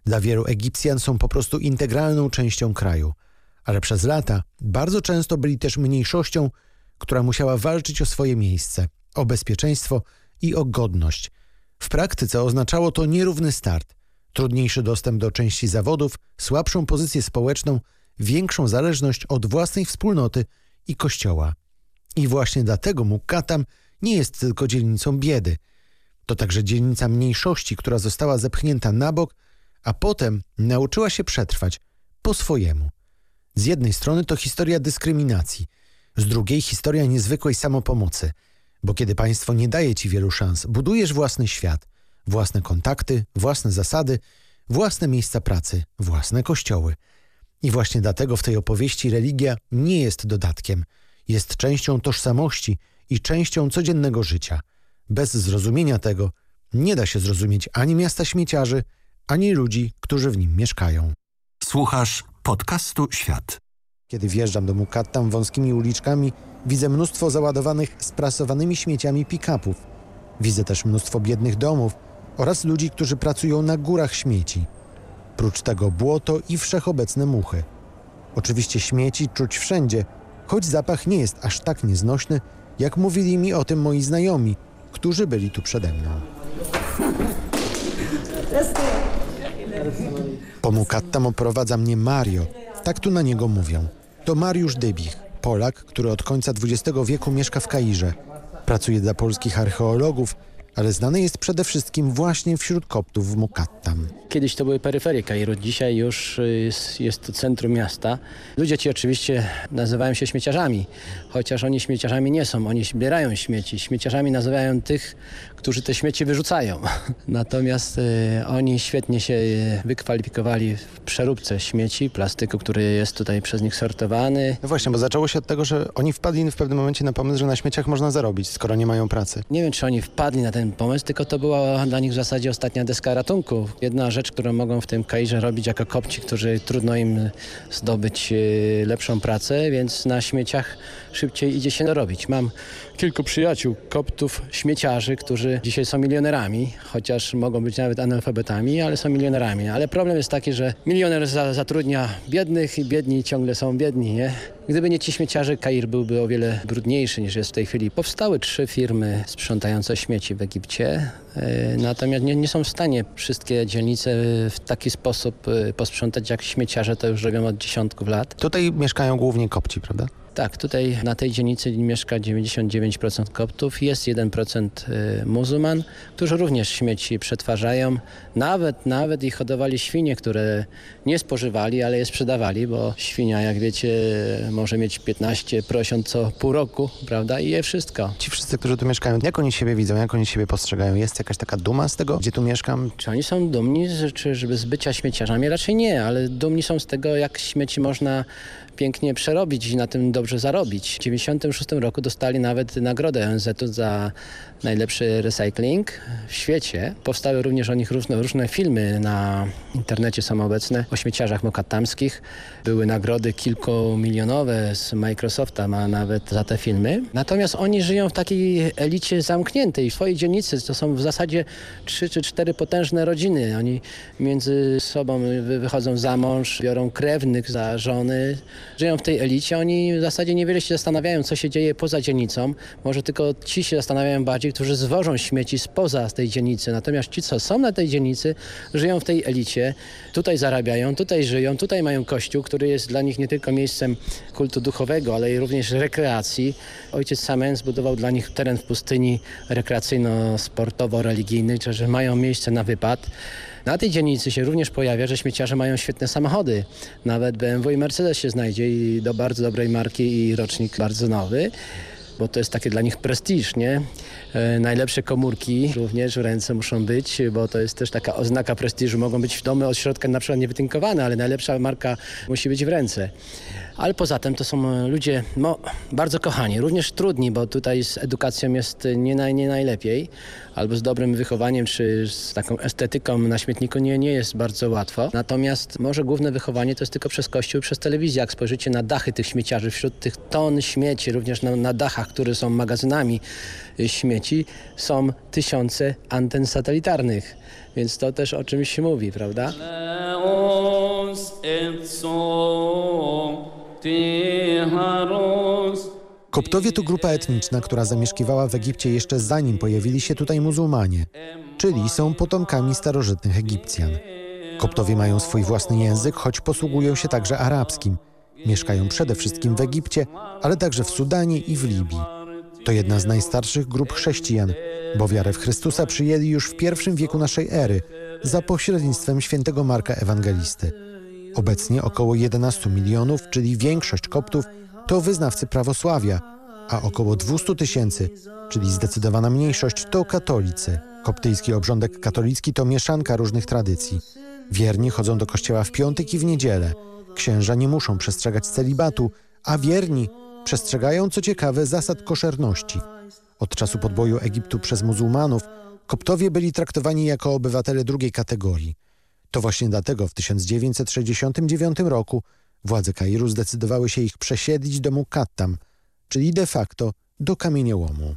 Dla wielu Egipcjan są po prostu integralną częścią kraju, ale przez lata bardzo często byli też mniejszością, która musiała walczyć o swoje miejsce, o bezpieczeństwo i o godność. W praktyce oznaczało to nierówny start, trudniejszy dostęp do części zawodów, słabszą pozycję społeczną, większą zależność od własnej wspólnoty i kościoła. I właśnie dlatego Mukatam nie jest tylko dzielnicą biedy. To także dzielnica mniejszości, która została zepchnięta na bok, a potem nauczyła się przetrwać po swojemu. Z jednej strony to historia dyskryminacji, z drugiej historia niezwykłej samopomocy, bo kiedy państwo nie daje ci wielu szans, budujesz własny świat, własne kontakty, własne zasady, własne miejsca pracy, własne kościoły. I właśnie dlatego w tej opowieści religia nie jest dodatkiem, jest częścią tożsamości i częścią codziennego życia. Bez zrozumienia tego nie da się zrozumieć ani miasta śmieciarzy, ani ludzi, którzy w nim mieszkają. Słuchasz podcastu Świat. Kiedy wjeżdżam do Mukattam wąskimi uliczkami, widzę mnóstwo załadowanych sprasowanymi śmieciami pick-upów. Widzę też mnóstwo biednych domów oraz ludzi, którzy pracują na górach śmieci. Prócz tego błoto i wszechobecne muchy. Oczywiście śmieci czuć wszędzie, choć zapach nie jest aż tak nieznośny, jak mówili mi o tym moi znajomi, którzy byli tu przede mną. Po Mukattam oprowadza mnie Mario, tak tu na niego mówią. To Mariusz Dybich, Polak, który od końca XX wieku mieszka w Kairze. Pracuje dla polskich archeologów, ale znany jest przede wszystkim właśnie wśród koptów w Mukattam. Kiedyś to były peryferie Kairu, dzisiaj już jest, jest to centrum miasta. Ludzie ci oczywiście nazywają się śmieciarzami, chociaż oni śmieciarzami nie są, oni zbierają śmieci. Śmieciarzami nazywają tych, którzy te śmieci wyrzucają. <laughs> Natomiast y, oni świetnie się wykwalifikowali w przeróbce śmieci, plastyku, który jest tutaj przez nich sortowany. No właśnie, bo zaczęło się od tego, że oni wpadli w pewnym momencie na pomysł, że na śmieciach można zarobić, skoro nie mają pracy. Nie wiem, czy oni wpadli na ten pomysł, tylko to była dla nich w zasadzie ostatnia deska ratunku. Jedna rzecz, którą mogą w tym Kairze robić jako kopci, którzy trudno im zdobyć y, lepszą pracę, więc na śmieciach szybciej idzie się dorobić. Mam kilku przyjaciół, koptów, śmieciarzy, którzy dzisiaj są milionerami, chociaż mogą być nawet analfabetami, ale są milionerami. Ale problem jest taki, że milioner za, zatrudnia biednych i biedni ciągle są biedni, nie? Gdyby nie ci śmieciarze, Kair byłby o wiele brudniejszy niż jest w tej chwili. Powstały trzy firmy sprzątające śmieci w Egipcie, e, natomiast nie, nie są w stanie wszystkie dzielnice w taki sposób e, posprzątać jak śmieciarze to już robią od dziesiątków lat. Tutaj mieszkają głównie kopci, prawda? Tak, tutaj na tej dzielnicy mieszka 99% koptów, jest 1% y, muzułman, którzy również śmieci przetwarzają. Nawet, nawet i hodowali świnie, które nie spożywali, ale je sprzedawali, bo świnia, jak wiecie, może mieć 15 prosiąt co pół roku, prawda, i je wszystko. Ci wszyscy, którzy tu mieszkają, jak oni siebie widzą, jak oni siebie postrzegają? Jest jakaś taka duma z tego, gdzie tu mieszkam? Czy oni są dumni, z- czy żeby z bycia śmieciarzami? Raczej nie, ale dumni są z tego, jak śmieci można pięknie przerobić i na tym dobrze zarobić. W 1996 roku dostali nawet nagrodę ONZ-u za najlepszy recycling w świecie. Powstały również o nich różne, różne filmy na internecie są obecne o śmieciarzach mokatamskich. Były nagrody kilkumilionowe z Microsofta ma nawet za te filmy. Natomiast oni żyją w takiej elicie zamkniętej. W swojej dzielnicy to są w zasadzie trzy czy cztery potężne rodziny. Oni między sobą wy- wychodzą za mąż, biorą krewnych za żony. Żyją w tej elicie. Oni w zasadzie niewiele się zastanawiają, co się dzieje poza dzielnicą. Może tylko ci się zastanawiają bardziej, którzy zwożą śmieci spoza tej dzielnicy. Natomiast ci, co są na tej dzielnicy, żyją w tej elicie. Tutaj zarabiają, tutaj żyją, tutaj mają kościół, który jest dla nich nie tylko miejscem kultu duchowego, ale i również rekreacji. Ojciec Samen zbudował dla nich teren w pustyni rekreacyjno-sportowo-religijny, że mają miejsce na wypad. Na tej dzielnicy się również pojawia, że śmieciarze mają świetne samochody. Nawet BMW i Mercedes się znajdzie i do bardzo dobrej marki i rocznik bardzo nowy bo to jest takie dla nich prestiż, nie? E, najlepsze komórki również w ręce muszą być, bo to jest też taka oznaka prestiżu. Mogą być w domy od środka na przykład niewytynkowane, ale najlepsza marka musi być w ręce. Ale poza tym to są ludzie no, bardzo kochani, również trudni, bo tutaj z edukacją jest nie, naj, nie najlepiej, albo z dobrym wychowaniem, czy z taką estetyką na śmietniku nie, nie jest bardzo łatwo. Natomiast może główne wychowanie to jest tylko przez kościół przez telewizję. Jak spojrzycie na dachy tych śmieciarzy, wśród tych ton śmieci, również na, na dachach, które są magazynami y, śmieci, są tysiące anten satelitarnych. Więc to też o czymś mówi, prawda? Koptowie to grupa etniczna, która zamieszkiwała w Egipcie jeszcze zanim pojawili się tutaj muzułmanie, czyli są potomkami starożytnych Egipcjan. Koptowie mają swój własny język, choć posługują się także arabskim. Mieszkają przede wszystkim w Egipcie, ale także w Sudanie i w Libii. To jedna z najstarszych grup chrześcijan, bo wiarę w Chrystusa przyjęli już w pierwszym wieku naszej ery za pośrednictwem świętego Marka Ewangelisty. Obecnie około 11 milionów, czyli większość koptów, to wyznawcy prawosławia, a około 200 tysięcy, czyli zdecydowana mniejszość, to katolicy. Koptyjski obrządek katolicki to mieszanka różnych tradycji. Wierni chodzą do kościoła w piątek i w niedzielę. Księża nie muszą przestrzegać celibatu, a wierni przestrzegają, co ciekawe, zasad koszerności. Od czasu podboju Egiptu przez muzułmanów koptowie byli traktowani jako obywatele drugiej kategorii. To właśnie dlatego w 1969 roku władze Kairu zdecydowały się ich przesiedlić do Mukattam, czyli de facto do kamieniołomu.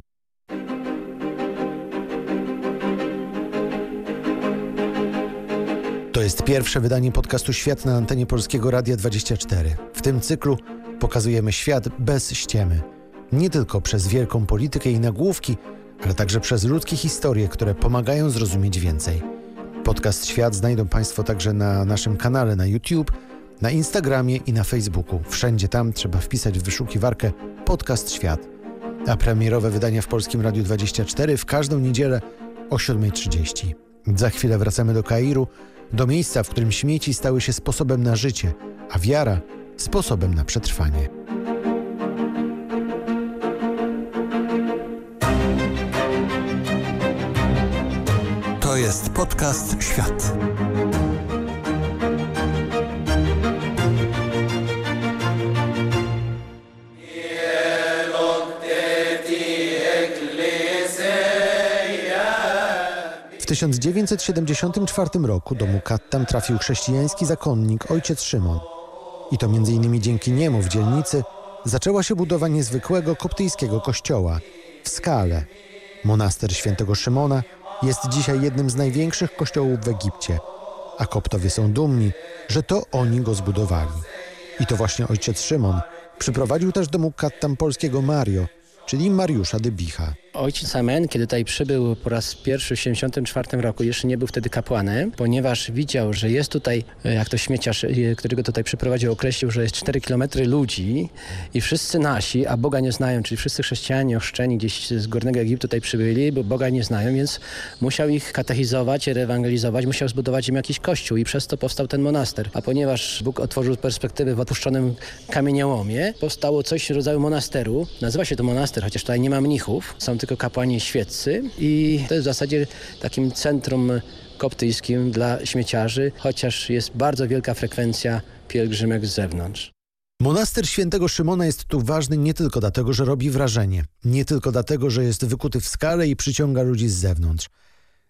To jest pierwsze wydanie podcastu Świat na antenie Polskiego Radia 24. W tym cyklu pokazujemy świat bez ściemy. Nie tylko przez wielką politykę i nagłówki, ale także przez ludzkie historie, które pomagają zrozumieć więcej. Podcast Świat znajdą Państwo także na naszym kanale na YouTube, na Instagramie i na Facebooku. Wszędzie tam trzeba wpisać w wyszukiwarkę Podcast Świat. A premierowe wydania w Polskim Radiu 24 w każdą niedzielę o 7.30. Za chwilę wracamy do Kairu, do miejsca, w którym śmieci stały się sposobem na życie, a wiara sposobem na przetrwanie. Jest podcast Świat. W 1974 roku do Mukattam trafił chrześcijański zakonnik ojciec Szymon. I to m.in. dzięki niemu w dzielnicy zaczęła się budowa niezwykłego koptyjskiego kościoła w Skale. Monaster świętego Szymona jest dzisiaj jednym z największych kościołów w Egipcie, a koptowie są dumni, że to oni go zbudowali. I to właśnie ojciec Szymon przyprowadził też do Mukattam polskiego Mario, czyli Mariusza Dybicha. Ojciec Amen, kiedy tutaj przybył po raz pierwszy w 1974 roku, jeszcze nie był wtedy kapłanem, ponieważ widział, że jest tutaj, jak to śmieciarz, którego tutaj przyprowadził, określił, że jest 4 kilometry ludzi i wszyscy nasi, a Boga nie znają, czyli wszyscy chrześcijanie ochrzczeni gdzieś z Górnego Egiptu tutaj przybyli, bo Boga nie znają, więc musiał ich katechizować, reewangelizować, musiał zbudować im jakiś kościół i przez to powstał ten monaster. A ponieważ Bóg otworzył perspektywy w opuszczonym kamieniołomie, powstało coś w rodzaju monasteru. Nazywa się to monaster, chociaż tutaj nie ma mnichów, są tylko kapłani świeccy i to jest w zasadzie takim centrum koptyjskim dla śmieciarzy, chociaż jest bardzo wielka frekwencja pielgrzymek z zewnątrz. Monaster świętego Szymona jest tu ważny nie tylko dlatego, że robi wrażenie, nie tylko dlatego, że jest wykuty w skale i przyciąga ludzi z zewnątrz.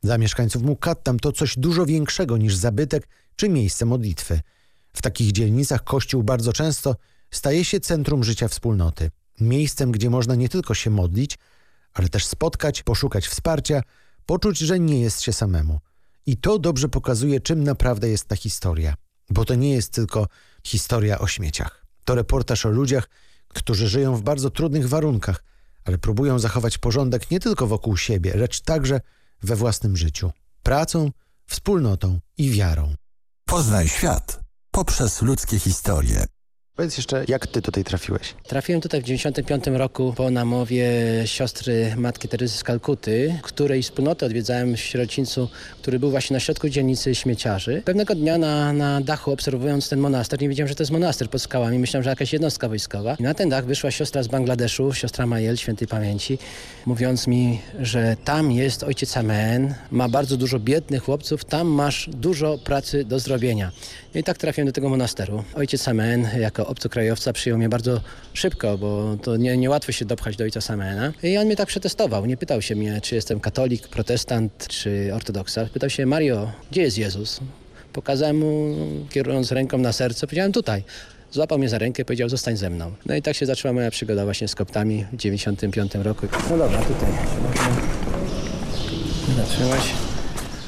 Dla mieszkańców Mukattam to coś dużo większego niż zabytek czy miejsce modlitwy. W takich dzielnicach kościół bardzo często staje się centrum życia wspólnoty. Miejscem, gdzie można nie tylko się modlić, ale też spotkać, poszukać wsparcia, poczuć, że nie jest się samemu. I to dobrze pokazuje, czym naprawdę jest ta historia. Bo to nie jest tylko historia o śmieciach. To reportaż o ludziach, którzy żyją w bardzo trudnych warunkach, ale próbują zachować porządek nie tylko wokół siebie, lecz także we własnym życiu. Pracą, wspólnotą i wiarą. Poznaj świat poprzez ludzkie historie. Powiedz jeszcze, jak ty tutaj trafiłeś? Trafiłem tutaj w 95 roku po namowie siostry Matki Teresy z Kalkuty, której wspólnotę odwiedzałem w sierocińcu, który był właśnie na środku dzielnicy śmieciarzy. Pewnego dnia na, na dachu obserwując ten monaster, nie wiedziałem, że to jest monaster pod skałami. Myślałem, że jakaś jednostka wojskowa. I na ten dach wyszła siostra z Bangladeszu, siostra Majel, świętej pamięci, mówiąc mi, że tam jest ojciec Amen, ma bardzo dużo biednych chłopców, tam masz dużo pracy do zrobienia. I tak trafiłem do tego monasteru. Ojciec Amen jako obcokrajowca przyjął mnie bardzo szybko, bo to nie, niełatwo się dopchać do ojca Samena. I on mnie tak przetestował. Nie pytał się mnie, czy jestem katolik, protestant, czy ortodoksa. Pytał się, Mario, gdzie jest Jezus? Pokazałem mu, kierując ręką na serce, powiedziałem tutaj. Złapał mnie za rękę i powiedział, zostań ze mną. No i tak się zaczęła moja przygoda właśnie z koptami w 95 roku. No dobra, tutaj zatrzymać.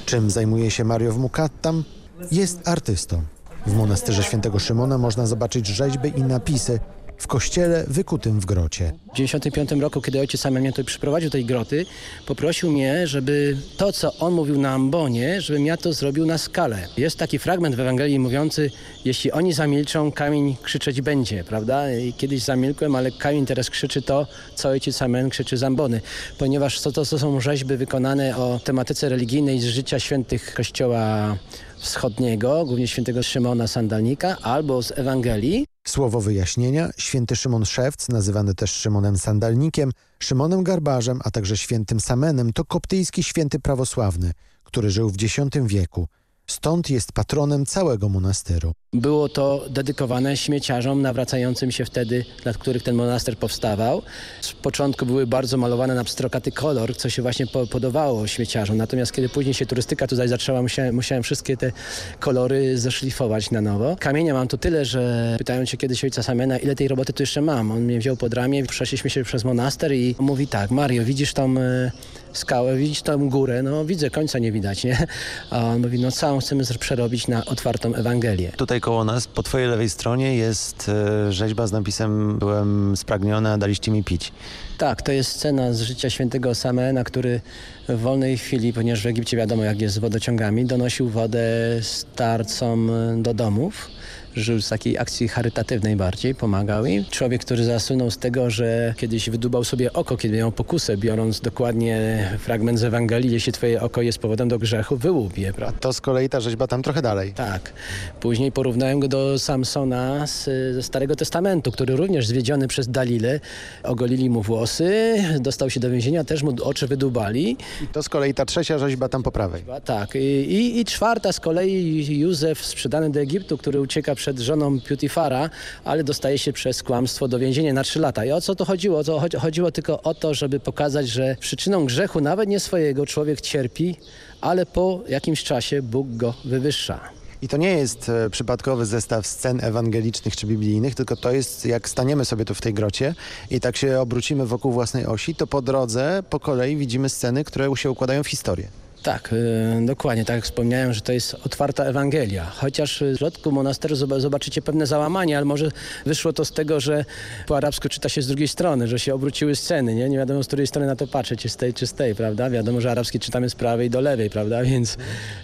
Czym zajmuje się Mario w Mukattam? Jest artystą. W monasterze świętego Szymona można zobaczyć rzeźby i napisy w kościele wykutym w grocie. W 1995 roku, kiedy ojciec sam mnie tutaj przyprowadził do tej groty, poprosił mnie, żeby to, co on mówił na ambonie, żebym ja to zrobił na skalę. Jest taki fragment w Ewangelii mówiący, jeśli oni zamilczą, kamień krzyczeć będzie, prawda? I kiedyś zamilkłem, ale kamień teraz krzyczy to, co ojciec Amen krzyczy z ambony. Ponieważ to, to są rzeźby wykonane o tematyce religijnej z życia świętych kościoła wschodniego, głównie świętego Szymona Sandalnika, albo z Ewangelii. Słowo wyjaśnienia, święty Szymon Szewc, nazywany też Szymonem Sandalnikiem, Szymonem Garbarzem, a także świętym Samenem, to koptyjski święty prawosławny, który żył w X wieku. Stąd jest patronem całego monasteru. Było to dedykowane śmieciarzom nawracającym się wtedy, dla których ten monaster powstawał. Z początku były bardzo malowane na pstrokaty kolor, co się właśnie podobało śmieciarzom. Natomiast kiedy później się turystyka tutaj zaczęła, musiałem, musiałem wszystkie te kolory zeszlifować na nowo. Kamienia mam tu tyle, że pytają się kiedyś ojca Samena, ile tej roboty tu jeszcze mam. On mnie wziął pod ramię, przeszliśmy się przez monaster i mówi tak, Mario, widzisz e, skałę, widzisz tą górę? No widzę, końca nie widać, nie? A on mówi, no całą chcemy przerobić na otwartą Ewangelię. Tutaj koło nas, po twojej lewej stronie jest e, rzeźba z napisem Byłem spragniony, a daliście mi pić. Tak, to jest scena z życia świętego Samena, który w wolnej chwili, ponieważ w Egipcie wiadomo jak jest z wodociągami, donosił wodę starcom do domów żył z takiej akcji charytatywnej bardziej, pomagał im. Człowiek, który zasłynął z tego, że kiedyś wydubał sobie oko, kiedy miał pokusę, biorąc dokładnie fragment z Ewangelii, jeśli twoje oko jest powodem do grzechu, wyłup je. A to z kolei ta rzeźba tam trochę dalej. Tak. Później porównałem go do Samsona z, ze Starego Testamentu, który również zwiedziony przez Dalilę, ogolili mu włosy, dostał się do więzienia, też mu oczy wydubali. I to z kolei ta trzecia rzeźba tam po prawej. Tak. I, i, i czwarta z kolei Józef sprzedany do Egiptu, który ucieka przed żoną Putifara, ale dostaje się przez kłamstwo do więzienia na trzy lata. I o co to chodziło? To chodziło tylko o to, żeby pokazać, że przyczyną grzechu, nawet nie swojego, człowiek cierpi, ale po jakimś czasie Bóg go wywyższa. I to nie jest e, przypadkowy zestaw scen ewangelicznych czy biblijnych, tylko to jest, jak staniemy sobie tu w tej grocie i tak się obrócimy wokół własnej osi, to po drodze, po kolei widzimy sceny, które się układają w historię. Tak, y, dokładnie, tak jak wspomniałem, że to jest otwarta Ewangelia. Chociaż w środku monasteru zobaczycie pewne załamanie, ale może wyszło to z tego, że po arabsku czyta się z drugiej strony, że się obróciły sceny, nie? Nie wiadomo z której strony na to patrzeć, czy z tej, czy z tej, prawda? Wiadomo, że arabski czytamy z prawej do lewej, prawda? <laughs> Więc,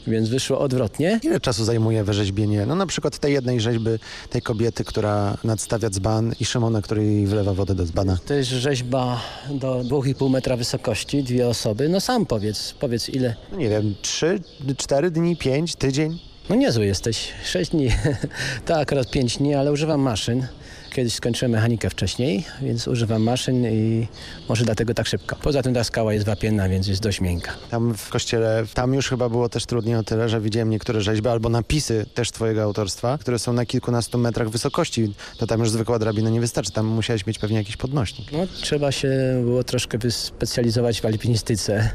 więc wyszło odwrotnie. Ile czasu zajmuje wyrzeźbienie, no na przykład tej jednej rzeźby, tej kobiety, która nadstawia dzban i Szymona, który wlewa wodę do dzbana? To jest rzeźba do 2,5 metra wysokości, dwie osoby. No sam powiedz, powiedz ile no nie wiem, trzy, cztery dni, pięć, tydzień? No niezły jesteś. Sześć dni. <laughs> to akurat pięć dni, ale używam maszyn. Kiedyś skończyłem mechanikę wcześniej, więc używam maszyn i może dlatego tak szybko. Poza tym ta skała jest wapienna, więc jest dość miękka. Tam w kościele, tam już chyba było też trudniej o tyle, że widziałem niektóre rzeźby albo napisy też twojego autorstwa, które są na kilkunastu metrach wysokości. To tam już zwykła drabina nie wystarczy, tam musiałeś mieć pewnie jakiś podnośnik. No trzeba się było troszkę wyspecjalizować w alpinistyce.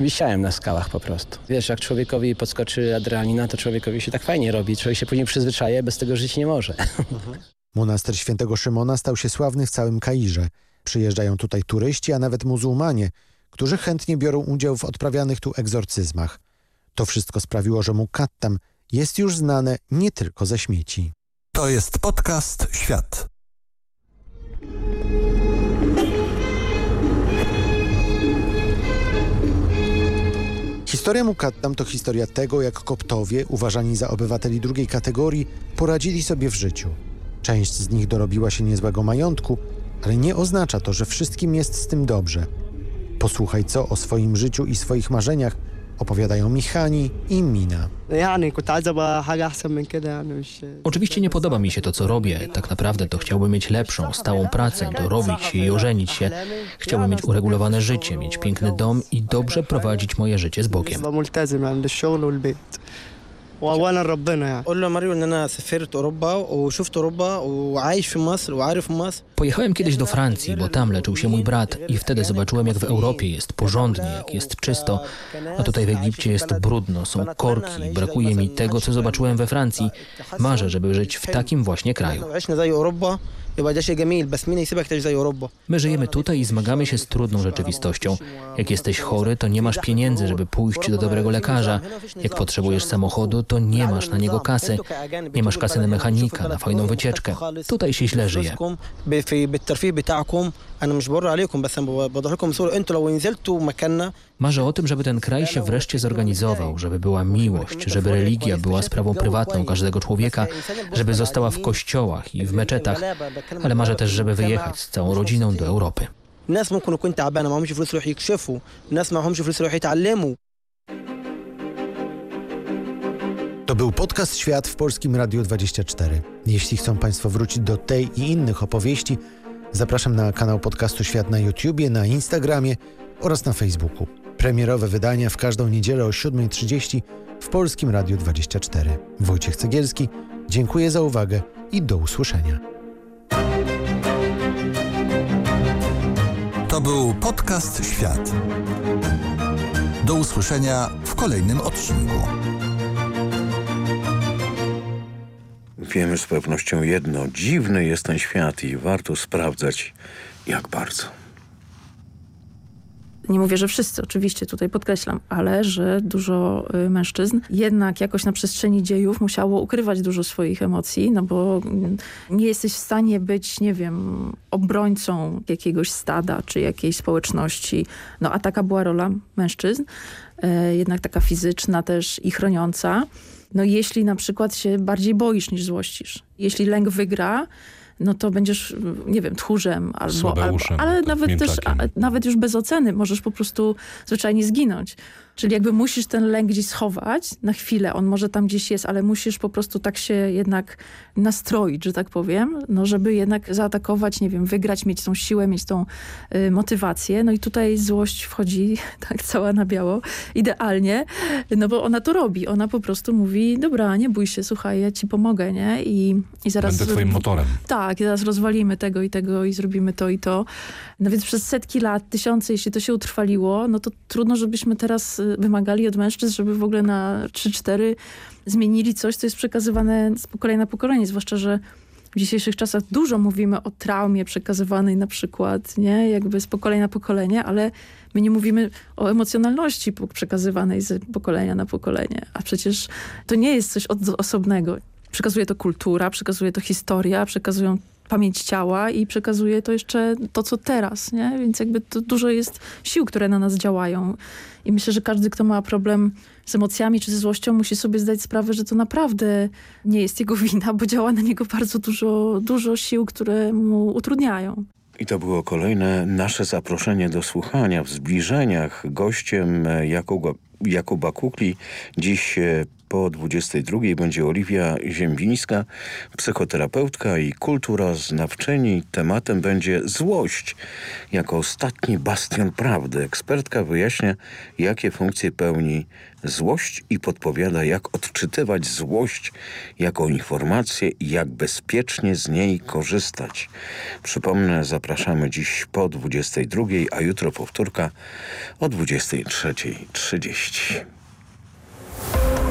Wisiałem na skałach po prostu. Wiesz, jak człowiekowi podskoczy adrenalina, to człowiekowi się tak fajnie robi. Człowiek się później przyzwyczaje, bez tego żyć nie może. Mhm. Monaster Świętego Szymona stał się sławny w całym Kairze. Przyjeżdżają tutaj turyści, a nawet muzułmanie, którzy chętnie biorą udział w odprawianych tu egzorcyzmach. To wszystko sprawiło, że Mukattam jest już znane nie tylko ze śmieci. To jest podcast Świat. Historia Mukattam to historia tego, jak koptowie, uważani za obywateli drugiej kategorii, poradzili sobie w życiu. Część z nich dorobiła się niezłego majątku, ale nie oznacza to, że wszystkim jest z tym dobrze. Posłuchaj, co o swoim życiu i swoich marzeniach opowiadają Michani i Mina. Oczywiście nie podoba mi się to, co robię. Tak naprawdę to chciałbym mieć lepszą, stałą pracę, dorobić się i ożenić się. Chciałbym mieć uregulowane życie, mieć piękny dom i dobrze prowadzić moje życie z Bogiem. واولا ربنا يعني اقول له ماريو ان انا سافرت اوروبا وشفت اوروبا وعايش في مصر وعارف مصر Pojechałem kiedyś do Francji, bo tam leczył się mój brat i wtedy zobaczyłem, jak w Europie jest porządnie, jak jest czysto, a tutaj w Egipcie jest brudno, są korki, brakuje mi tego, co zobaczyłem we Francji. Marzę, żeby żyć w takim właśnie kraju. My żyjemy tutaj i zmagamy się z trudną rzeczywistością. Jak jesteś chory, to nie masz pieniędzy, żeby pójść do dobrego lekarza. Jak potrzebujesz samochodu, to nie masz na niego kasy. Nie masz kasy na mechanika, na fajną wycieczkę. Tutaj się źle żyje. Marzę o tym, żeby ten kraj się wreszcie zorganizował, żeby była miłość, żeby religia była sprawą prywatną każdego człowieka, żeby została w kościołach i w meczetach, ale marzę też, żeby wyjechać z całą rodziną do Europy. To był podcast Świat w Polskim Radiu 24. Jeśli chcą Państwo wrócić do tej i innych opowieści, zapraszam na kanał podcastu Świat na YouTubie, na Instagramie oraz na Facebooku. Premierowe wydania w każdą niedzielę o 7.30 w Polskim Radiu 24. Wojciech Cegielski, dziękuję za uwagę i do usłyszenia. To był podcast Świat. Do usłyszenia w kolejnym odcinku. Wiemy z pewnością jedno. Dziwny jest ten świat i warto sprawdzać, jak bardzo. Nie mówię, że wszyscy, oczywiście tutaj podkreślam, ale że dużo y, mężczyzn jednak jakoś na przestrzeni dziejów musiało ukrywać dużo swoich emocji, no bo mm, nie jesteś w stanie być, nie wiem, obrońcą jakiegoś stada czy jakiejś społeczności. No a taka była rola mężczyzn, e, jednak taka fizyczna też i chroniąca. No jeśli na przykład się bardziej boisz niż złościsz. Jeśli lęk wygra, no to będziesz, nie wiem, tchórzem albo, albo ale nawet też, a, nawet już bez oceny możesz po prostu zwyczajnie zginąć. Czyli jakby musisz ten lęk gdzieś schować na chwilę, on może tam gdzieś jest, ale musisz po prostu tak się jednak nastroić, że tak powiem, no żeby jednak zaatakować, nie wiem, wygrać, mieć tą siłę, mieć tą y, motywację. No i tutaj złość wchodzi <laughs> tak cała na biało, idealnie, no bo ona to robi. Ona po prostu mówi, dobra, nie bój się, słuchaj, ja ci pomogę, nie? I, i zaraz... Będę twoim motorem. Tak, i zaraz rozwalimy tego i tego i zrobimy to i to. No więc przez setki lat, tysiące, jeśli to się utrwaliło, no to trudno, żebyśmy teraz wymagali od mężczyzn, żeby w ogóle na 3-4 zmienili coś, co jest przekazywane z pokolenia na pokolenie. Zwłaszcza, że w dzisiejszych czasach dużo mówimy o traumie przekazywanej na przykład, nie? Jakby z pokolenia na pokolenie, ale my nie mówimy o emocjonalności przekazywanej z pokolenia na pokolenie. A przecież to nie jest coś osobnego. Przekazuje to kultura, przekazuje to historia, przekazują pamięć ciała i przekazuje to jeszcze to, co teraz, nie? Więc jakby to dużo jest sił, które na nas działają. I myślę, że każdy, kto ma problem z emocjami czy ze złością, musi sobie zdać sprawę, że to naprawdę nie jest jego <laughs> wina, bo działa na niego bardzo dużo, dużo sił, które mu utrudniają. I to było kolejne nasze zaproszenie do słuchania w zbliżeniach. Gościem Jakuba, Jakuba Kukli dziś po 22 będzie Oliwia Ziembińska, psychoterapeutka i kultura znawczyni. Tematem będzie złość. Jako ostatni bastion prawdy ekspertka wyjaśnia, jakie funkcje pełni złość i podpowiada, jak odczytywać złość jako informację i jak bezpiecznie z niej korzystać. Przypomnę, zapraszamy dziś po 22, a jutro powtórka o 23.30.